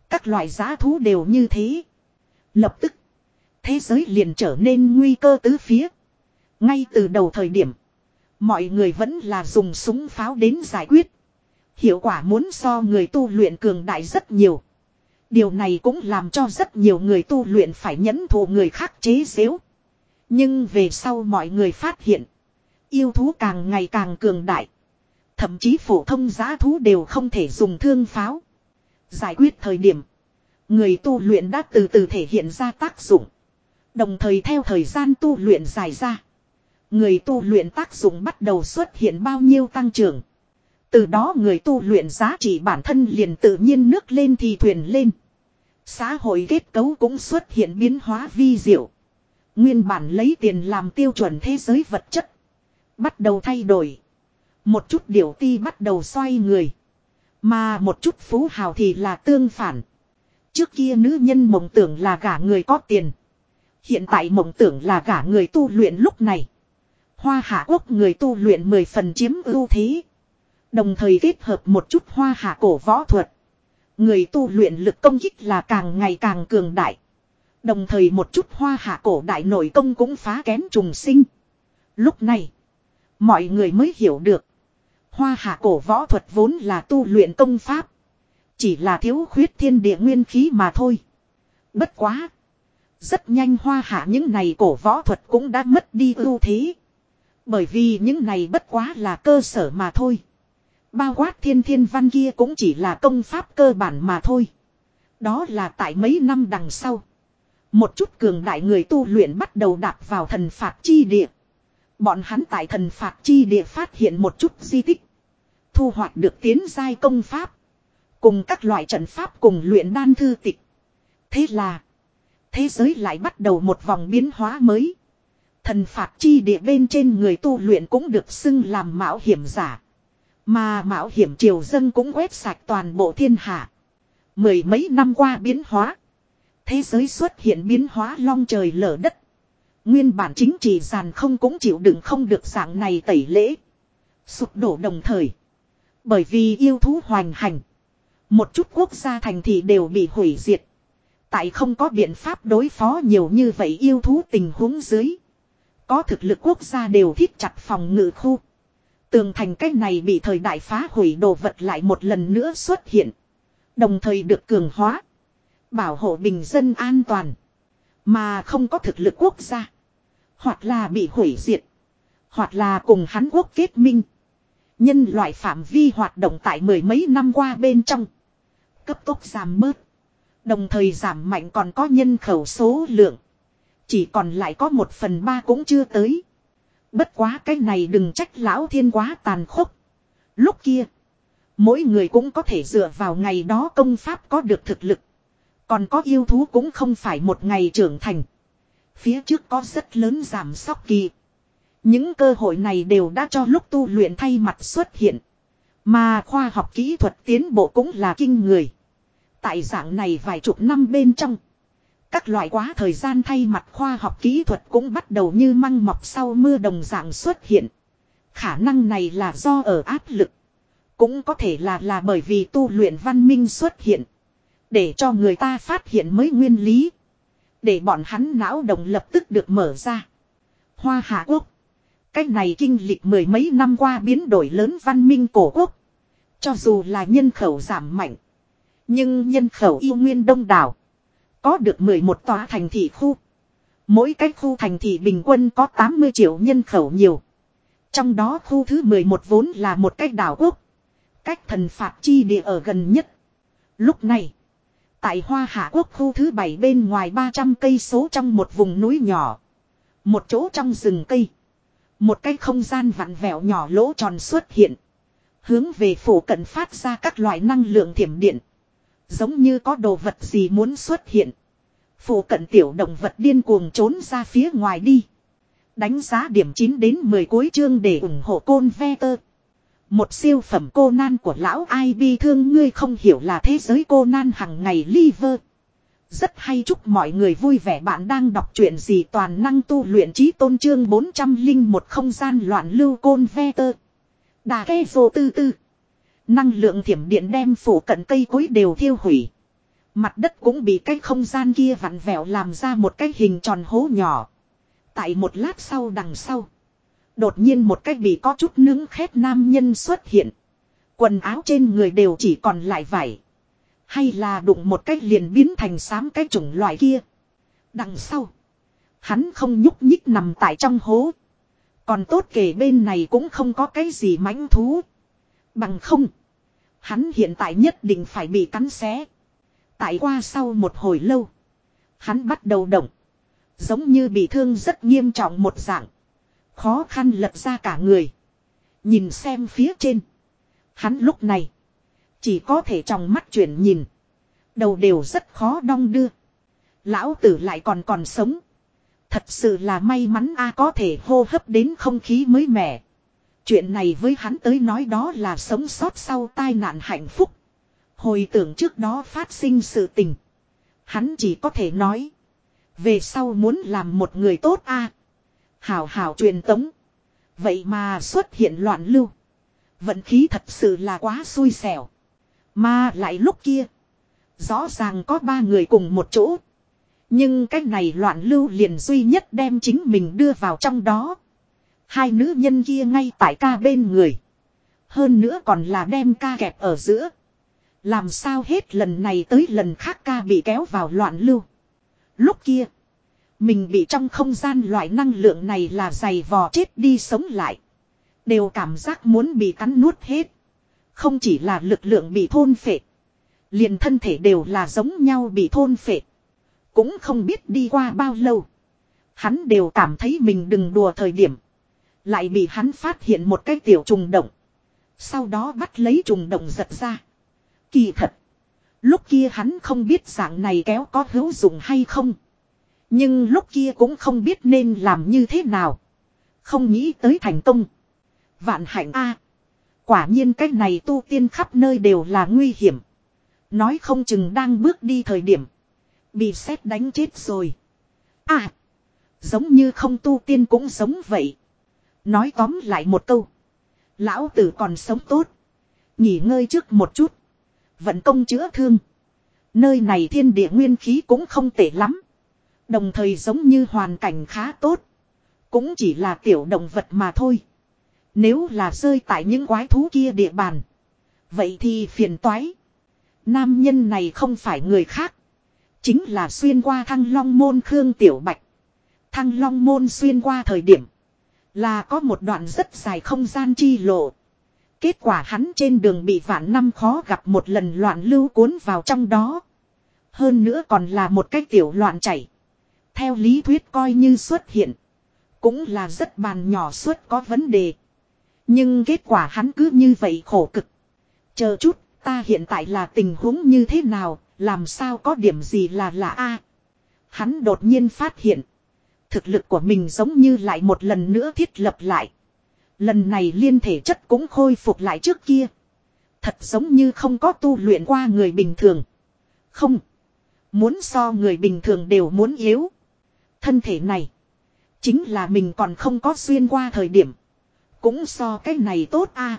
Các loại giá thú đều như thế. Lập tức. Thế giới liền trở nên nguy cơ tứ phía. Ngay từ đầu thời điểm. Mọi người vẫn là dùng súng pháo đến giải quyết. Hiệu quả muốn so người tu luyện cường đại rất nhiều. Điều này cũng làm cho rất nhiều người tu luyện phải nhẫn thụ người khác chế xếu. Nhưng về sau mọi người phát hiện. Yêu thú càng ngày càng cường đại. Thậm chí phổ thông giá thú đều không thể dùng thương pháo. Giải quyết thời điểm. Người tu luyện đã từ từ thể hiện ra tác dụng. Đồng thời theo thời gian tu luyện dài ra. Người tu luyện tác dụng bắt đầu xuất hiện bao nhiêu tăng trưởng. Từ đó người tu luyện giá trị bản thân liền tự nhiên nước lên thì thuyền lên. Xã hội kết cấu cũng xuất hiện biến hóa vi diệu. Nguyên bản lấy tiền làm tiêu chuẩn thế giới vật chất. Bắt đầu thay đổi. Một chút điều ti bắt đầu xoay người. Mà một chút phú hào thì là tương phản. Trước kia nữ nhân mộng tưởng là gả người có tiền. Hiện tại mộng tưởng là gả người tu luyện lúc này. Hoa hạ quốc người tu luyện mười phần chiếm ưu thế. Đồng thời kết hợp một chút hoa hạ cổ võ thuật. Người tu luyện lực công kích là càng ngày càng cường đại. Đồng thời một chút hoa hạ cổ đại nội công cũng phá kén trùng sinh. Lúc này, mọi người mới hiểu được. Hoa hạ cổ võ thuật vốn là tu luyện công pháp. Chỉ là thiếu khuyết thiên địa nguyên khí mà thôi. Bất quá. Rất nhanh hoa hạ những này cổ võ thuật cũng đã mất đi ưu thế. Bởi vì những này bất quá là cơ sở mà thôi. Bao quát thiên thiên văn kia cũng chỉ là công pháp cơ bản mà thôi. Đó là tại mấy năm đằng sau. Một chút cường đại người tu luyện bắt đầu đạp vào thần phạt chi địa. Bọn hắn tại thần phạt chi địa phát hiện một chút di tích. Thu hoạch được tiến giai công pháp. Cùng các loại trận pháp cùng luyện đan thư tịch. Thế là. Thế giới lại bắt đầu một vòng biến hóa mới. Thần phạt chi địa bên trên người tu luyện cũng được xưng làm mạo hiểm giả. Mà mạo hiểm triều dân cũng quét sạch toàn bộ thiên hạ. Mười mấy năm qua biến hóa. Thế giới xuất hiện biến hóa long trời lở đất. Nguyên bản chính trị giàn không cũng chịu đựng không được dạng này tẩy lễ. Sụp đổ đồng thời. Bởi vì yêu thú hoành hành. Một chút quốc gia thành thị đều bị hủy diệt. Tại không có biện pháp đối phó nhiều như vậy yêu thú tình huống dưới. Có thực lực quốc gia đều thiết chặt phòng ngự khu. Tường thành cách này bị thời đại phá hủy đồ vật lại một lần nữa xuất hiện. Đồng thời được cường hóa. Bảo hộ bình dân an toàn. Mà không có thực lực quốc gia. Hoặc là bị hủy diệt. Hoặc là cùng hắn quốc kết minh. Nhân loại phạm vi hoạt động tại mười mấy năm qua bên trong. Cấp tốc giảm bớt. Đồng thời giảm mạnh còn có nhân khẩu số lượng. Chỉ còn lại có một phần ba cũng chưa tới. Bất quá cái này đừng trách lão thiên quá tàn khốc. Lúc kia. Mỗi người cũng có thể dựa vào ngày đó công pháp có được thực lực. Còn có yêu thú cũng không phải một ngày trưởng thành. Phía trước có rất lớn giảm sóc kỳ. Những cơ hội này đều đã cho lúc tu luyện thay mặt xuất hiện. Mà khoa học kỹ thuật tiến bộ cũng là kinh người. Tại dạng này vài chục năm bên trong. Các loại quá thời gian thay mặt khoa học kỹ thuật cũng bắt đầu như măng mọc sau mưa đồng dạng xuất hiện. Khả năng này là do ở áp lực. Cũng có thể là là bởi vì tu luyện văn minh xuất hiện. Để cho người ta phát hiện mới nguyên lý. Để bọn hắn não đồng lập tức được mở ra. Hoa Hạ Quốc. Cách này kinh lịch mười mấy năm qua biến đổi lớn văn minh cổ quốc. Cho dù là nhân khẩu giảm mạnh. Nhưng nhân khẩu yêu nguyên đông đảo. Có được 11 tòa thành thị khu. Mỗi cái khu thành thị bình quân có 80 triệu nhân khẩu nhiều. Trong đó khu thứ 11 vốn là một cái đảo quốc. Cách thần phạt chi địa ở gần nhất. Lúc này. Tại Hoa Hạ Quốc khu thứ 7 bên ngoài 300 cây số trong một vùng núi nhỏ. Một chỗ trong rừng cây. Một cái không gian vặn vẹo nhỏ lỗ tròn xuất hiện. Hướng về phủ cận phát ra các loại năng lượng thiểm điện. Giống như có đồ vật gì muốn xuất hiện. Phủ cận tiểu động vật điên cuồng trốn ra phía ngoài đi. Đánh giá điểm 9 đến 10 cuối chương để ủng hộ côn ve tơ. Một siêu phẩm cô nan của lão ai bi thương, ngươi không hiểu là thế giới cô nan hằng ngày liver. Rất hay chúc mọi người vui vẻ bạn đang đọc truyện gì toàn năng tu luyện trí tôn trương 400 linh một không gian loạn lưu côn ve tơ. Đà ke vô tư tư. Năng lượng thiểm điện đem phủ cận cây cối đều thiêu hủy. Mặt đất cũng bị cái không gian kia vặn vẹo làm ra một cái hình tròn hố nhỏ. Tại một lát sau đằng sau. Đột nhiên một cái bị có chút nướng khét nam nhân xuất hiện. Quần áo trên người đều chỉ còn lại vải. Hay là đụng một cách liền biến thành xám cái chủng loại kia. Đằng sau. Hắn không nhúc nhích nằm tại trong hố. Còn tốt kể bên này cũng không có cái gì mãnh thú. Bằng không. Hắn hiện tại nhất định phải bị cắn xé. Tại qua sau một hồi lâu. Hắn bắt đầu động. Giống như bị thương rất nghiêm trọng một dạng. Khó khăn lật ra cả người. Nhìn xem phía trên. Hắn lúc này. Chỉ có thể trong mắt chuyển nhìn. Đầu đều rất khó đong đưa. Lão tử lại còn còn sống. Thật sự là may mắn a có thể hô hấp đến không khí mới mẻ. Chuyện này với hắn tới nói đó là sống sót sau tai nạn hạnh phúc. Hồi tưởng trước đó phát sinh sự tình. Hắn chỉ có thể nói. Về sau muốn làm một người tốt a Hảo hảo truyền tống. Vậy mà xuất hiện loạn lưu. Vận khí thật sự là quá xui xẻo. Mà lại lúc kia. Rõ ràng có ba người cùng một chỗ. Nhưng cái này loạn lưu liền duy nhất đem chính mình đưa vào trong đó. Hai nữ nhân kia ngay tại ca bên người. Hơn nữa còn là đem ca kẹp ở giữa. Làm sao hết lần này tới lần khác ca bị kéo vào loạn lưu. Lúc kia. Mình bị trong không gian loại năng lượng này là dày vò chết đi sống lại. Đều cảm giác muốn bị cắn nuốt hết. Không chỉ là lực lượng bị thôn phệ. Liền thân thể đều là giống nhau bị thôn phệ. Cũng không biết đi qua bao lâu. Hắn đều cảm thấy mình đừng đùa thời điểm. Lại bị hắn phát hiện một cái tiểu trùng động. Sau đó bắt lấy trùng động giật ra. Kỳ thật. Lúc kia hắn không biết dạng này kéo có hữu dụng hay không. Nhưng lúc kia cũng không biết nên làm như thế nào. Không nghĩ tới thành công. Vạn hạnh A. Quả nhiên cách này tu tiên khắp nơi đều là nguy hiểm. Nói không chừng đang bước đi thời điểm. Bị xét đánh chết rồi. À. Giống như không tu tiên cũng sống vậy. Nói tóm lại một câu. Lão tử còn sống tốt. Nghỉ ngơi trước một chút. Vận công chữa thương. Nơi này thiên địa nguyên khí cũng không tệ lắm. Đồng thời giống như hoàn cảnh khá tốt. Cũng chỉ là tiểu động vật mà thôi. Nếu là rơi tại những quái thú kia địa bàn. Vậy thì phiền toái. Nam nhân này không phải người khác. Chính là xuyên qua thăng long môn Khương Tiểu Bạch. Thăng long môn xuyên qua thời điểm. Là có một đoạn rất dài không gian chi lộ. Kết quả hắn trên đường bị vạn năm khó gặp một lần loạn lưu cuốn vào trong đó. Hơn nữa còn là một cái tiểu loạn chảy. Theo lý thuyết coi như xuất hiện. Cũng là rất bàn nhỏ suốt có vấn đề. Nhưng kết quả hắn cứ như vậy khổ cực. Chờ chút, ta hiện tại là tình huống như thế nào, làm sao có điểm gì là lạ a Hắn đột nhiên phát hiện. Thực lực của mình giống như lại một lần nữa thiết lập lại. Lần này liên thể chất cũng khôi phục lại trước kia. Thật giống như không có tu luyện qua người bình thường. Không. Muốn so người bình thường đều muốn yếu. Thân thể này. Chính là mình còn không có xuyên qua thời điểm. Cũng so cái này tốt a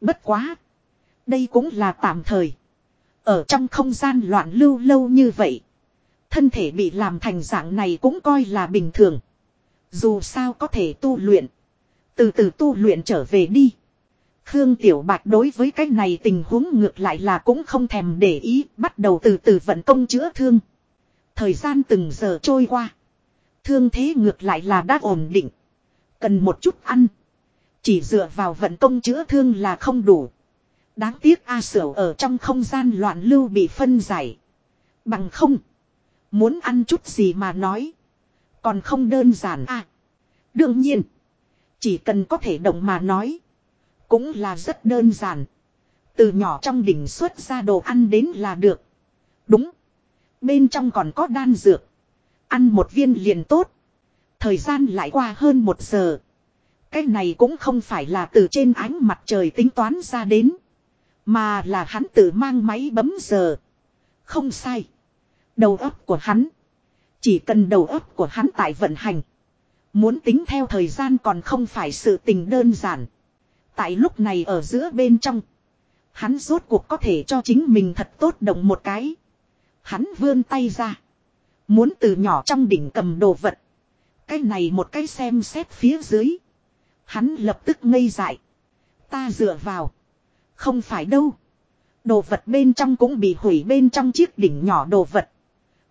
Bất quá. Đây cũng là tạm thời. Ở trong không gian loạn lưu lâu như vậy. Thân thể bị làm thành dạng này cũng coi là bình thường. Dù sao có thể tu luyện. Từ từ tu luyện trở về đi. Khương Tiểu Bạch đối với cái này tình huống ngược lại là cũng không thèm để ý, bắt đầu từ từ vận công chữa thương. Thời gian từng giờ trôi qua. Thương thế ngược lại là đã ổn định. Cần một chút ăn. Chỉ dựa vào vận công chữa thương là không đủ. Đáng tiếc A Sở ở trong không gian loạn lưu bị phân giải. Bằng không. Muốn ăn chút gì mà nói. Còn không đơn giản à. Đương nhiên. Chỉ cần có thể động mà nói. Cũng là rất đơn giản. Từ nhỏ trong đỉnh xuất ra đồ ăn đến là được. Đúng. Bên trong còn có đan dược. Ăn một viên liền tốt. Thời gian lại qua hơn một giờ. Cái này cũng không phải là từ trên ánh mặt trời tính toán ra đến. Mà là hắn tự mang máy bấm giờ. Không sai. Đầu óc của hắn. Chỉ cần đầu óc của hắn tại vận hành. Muốn tính theo thời gian còn không phải sự tình đơn giản. Tại lúc này ở giữa bên trong. Hắn rốt cuộc có thể cho chính mình thật tốt động một cái. Hắn vươn tay ra. Muốn từ nhỏ trong đỉnh cầm đồ vật. Cái này một cái xem xét phía dưới. Hắn lập tức ngây dại. Ta dựa vào. Không phải đâu. Đồ vật bên trong cũng bị hủy bên trong chiếc đỉnh nhỏ đồ vật.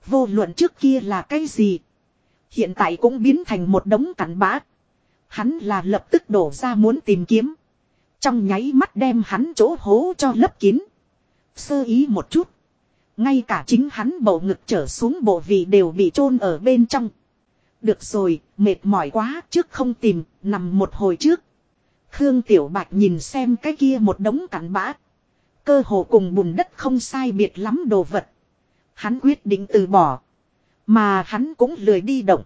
Vô luận trước kia là cái gì. Hiện tại cũng biến thành một đống cắn bã. Hắn là lập tức đổ ra muốn tìm kiếm. Trong nháy mắt đem hắn chỗ hố cho lấp kín. Sơ ý một chút. Ngay cả chính hắn bầu ngực trở xuống bộ vị đều bị chôn ở bên trong. Được rồi, mệt mỏi quá, trước không tìm, nằm một hồi trước. Khương Tiểu Bạch nhìn xem cái kia một đống cặn bã. Cơ hồ cùng bùn đất không sai biệt lắm đồ vật. Hắn quyết định từ bỏ. Mà hắn cũng lười đi động.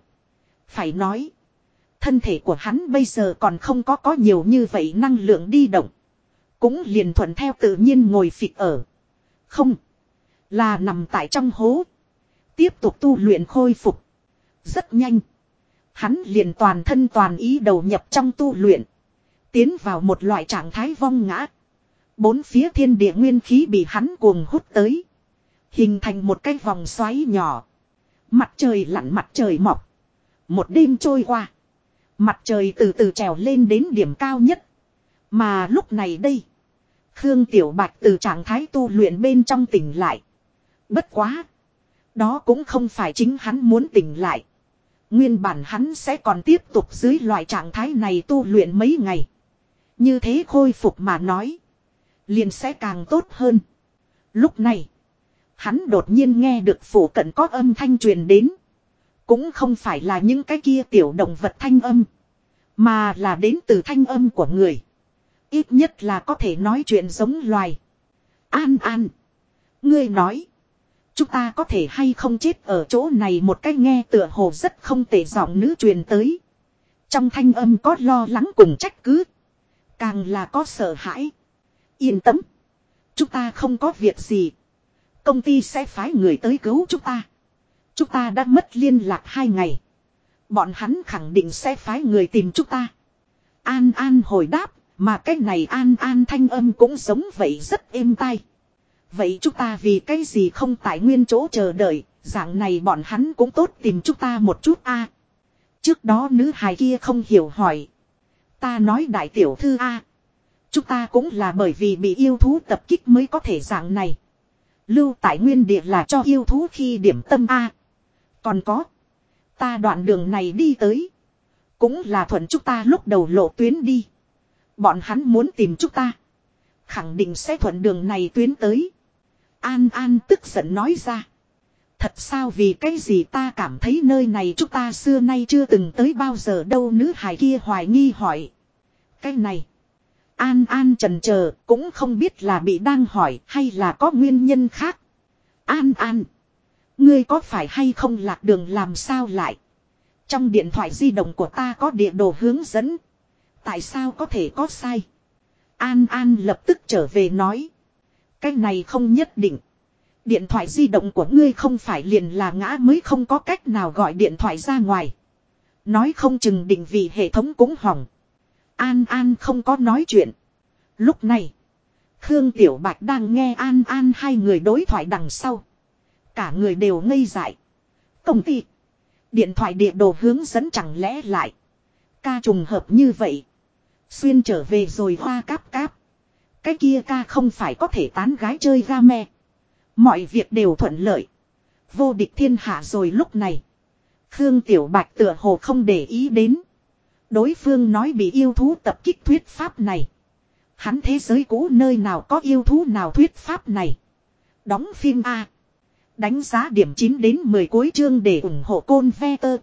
Phải nói. Thân thể của hắn bây giờ còn không có có nhiều như vậy năng lượng đi động. Cũng liền thuận theo tự nhiên ngồi phịch ở. Không. Là nằm tại trong hố. Tiếp tục tu luyện khôi phục. Rất nhanh. Hắn liền toàn thân toàn ý đầu nhập trong tu luyện. Tiến vào một loại trạng thái vong ngã. Bốn phía thiên địa nguyên khí bị hắn cuồng hút tới. Hình thành một cái vòng xoáy nhỏ. Mặt trời lặn mặt trời mọc. Một đêm trôi qua. Mặt trời từ từ trèo lên đến điểm cao nhất. Mà lúc này đây. Khương Tiểu Bạch từ trạng thái tu luyện bên trong tỉnh lại. Bất quá. Đó cũng không phải chính hắn muốn tỉnh lại. Nguyên bản hắn sẽ còn tiếp tục dưới loại trạng thái này tu luyện mấy ngày. Như thế khôi phục mà nói. Liền sẽ càng tốt hơn. Lúc này. Hắn đột nhiên nghe được phủ cận có âm thanh truyền đến. Cũng không phải là những cái kia tiểu động vật thanh âm. Mà là đến từ thanh âm của người. Ít nhất là có thể nói chuyện giống loài. An an. Ngươi nói. Chúng ta có thể hay không chết ở chỗ này một cách nghe tựa hồ rất không tệ giọng nữ truyền tới. Trong thanh âm có lo lắng cùng trách cứ. Càng là có sợ hãi. Yên tâm. Chúng ta không có việc gì. Công ty sẽ phái người tới cứu chúng ta. Chúng ta đã mất liên lạc hai ngày. Bọn hắn khẳng định sẽ phái người tìm chúng ta. An An hồi đáp, mà cái này An An thanh âm cũng giống vậy rất êm tai. Vậy chúng ta vì cái gì không tại nguyên chỗ chờ đợi, dạng này bọn hắn cũng tốt tìm chúng ta một chút a. Trước đó nữ hài kia không hiểu hỏi. Ta nói đại tiểu thư a, Chúng ta cũng là bởi vì bị yêu thú tập kích mới có thể dạng này. Lưu tại nguyên địa là cho yêu thú khi điểm tâm A. Còn có. Ta đoạn đường này đi tới. Cũng là thuận chúng ta lúc đầu lộ tuyến đi. Bọn hắn muốn tìm chúng ta. Khẳng định sẽ thuận đường này tuyến tới. An An tức giận nói ra. Thật sao vì cái gì ta cảm thấy nơi này chúng ta xưa nay chưa từng tới bao giờ đâu nữ hài kia hoài nghi hỏi. Cái này. An An trần chờ cũng không biết là bị đang hỏi hay là có nguyên nhân khác. An An. Ngươi có phải hay không lạc đường làm sao lại. Trong điện thoại di động của ta có địa đồ hướng dẫn. Tại sao có thể có sai. An An lập tức trở về nói. Cái này không nhất định. Điện thoại di động của ngươi không phải liền là ngã mới không có cách nào gọi điện thoại ra ngoài. Nói không chừng định vị hệ thống cũng hỏng. An An không có nói chuyện. Lúc này, Khương Tiểu Bạch đang nghe An An hai người đối thoại đằng sau. Cả người đều ngây dại. Công ty. Điện thoại địa đồ hướng dẫn chẳng lẽ lại. Ca trùng hợp như vậy. Xuyên trở về rồi hoa cáp cáp. Cái kia ca không phải có thể tán gái chơi ga me. Mọi việc đều thuận lợi. Vô địch thiên hạ rồi lúc này. Khương Tiểu Bạch tựa hồ không để ý đến. Đối phương nói bị yêu thú tập kích thuyết pháp này. Hắn thế giới cũ nơi nào có yêu thú nào thuyết pháp này. Đóng phim A. Đánh giá điểm 9 đến 10 cuối chương để ủng hộ côn ve tơ.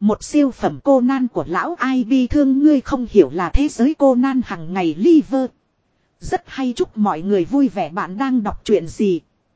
Một siêu phẩm cô nan của lão ai bi thương ngươi không hiểu là thế giới cô nan hằng ngày liver. Rất hay chúc mọi người vui vẻ bạn đang đọc truyện gì.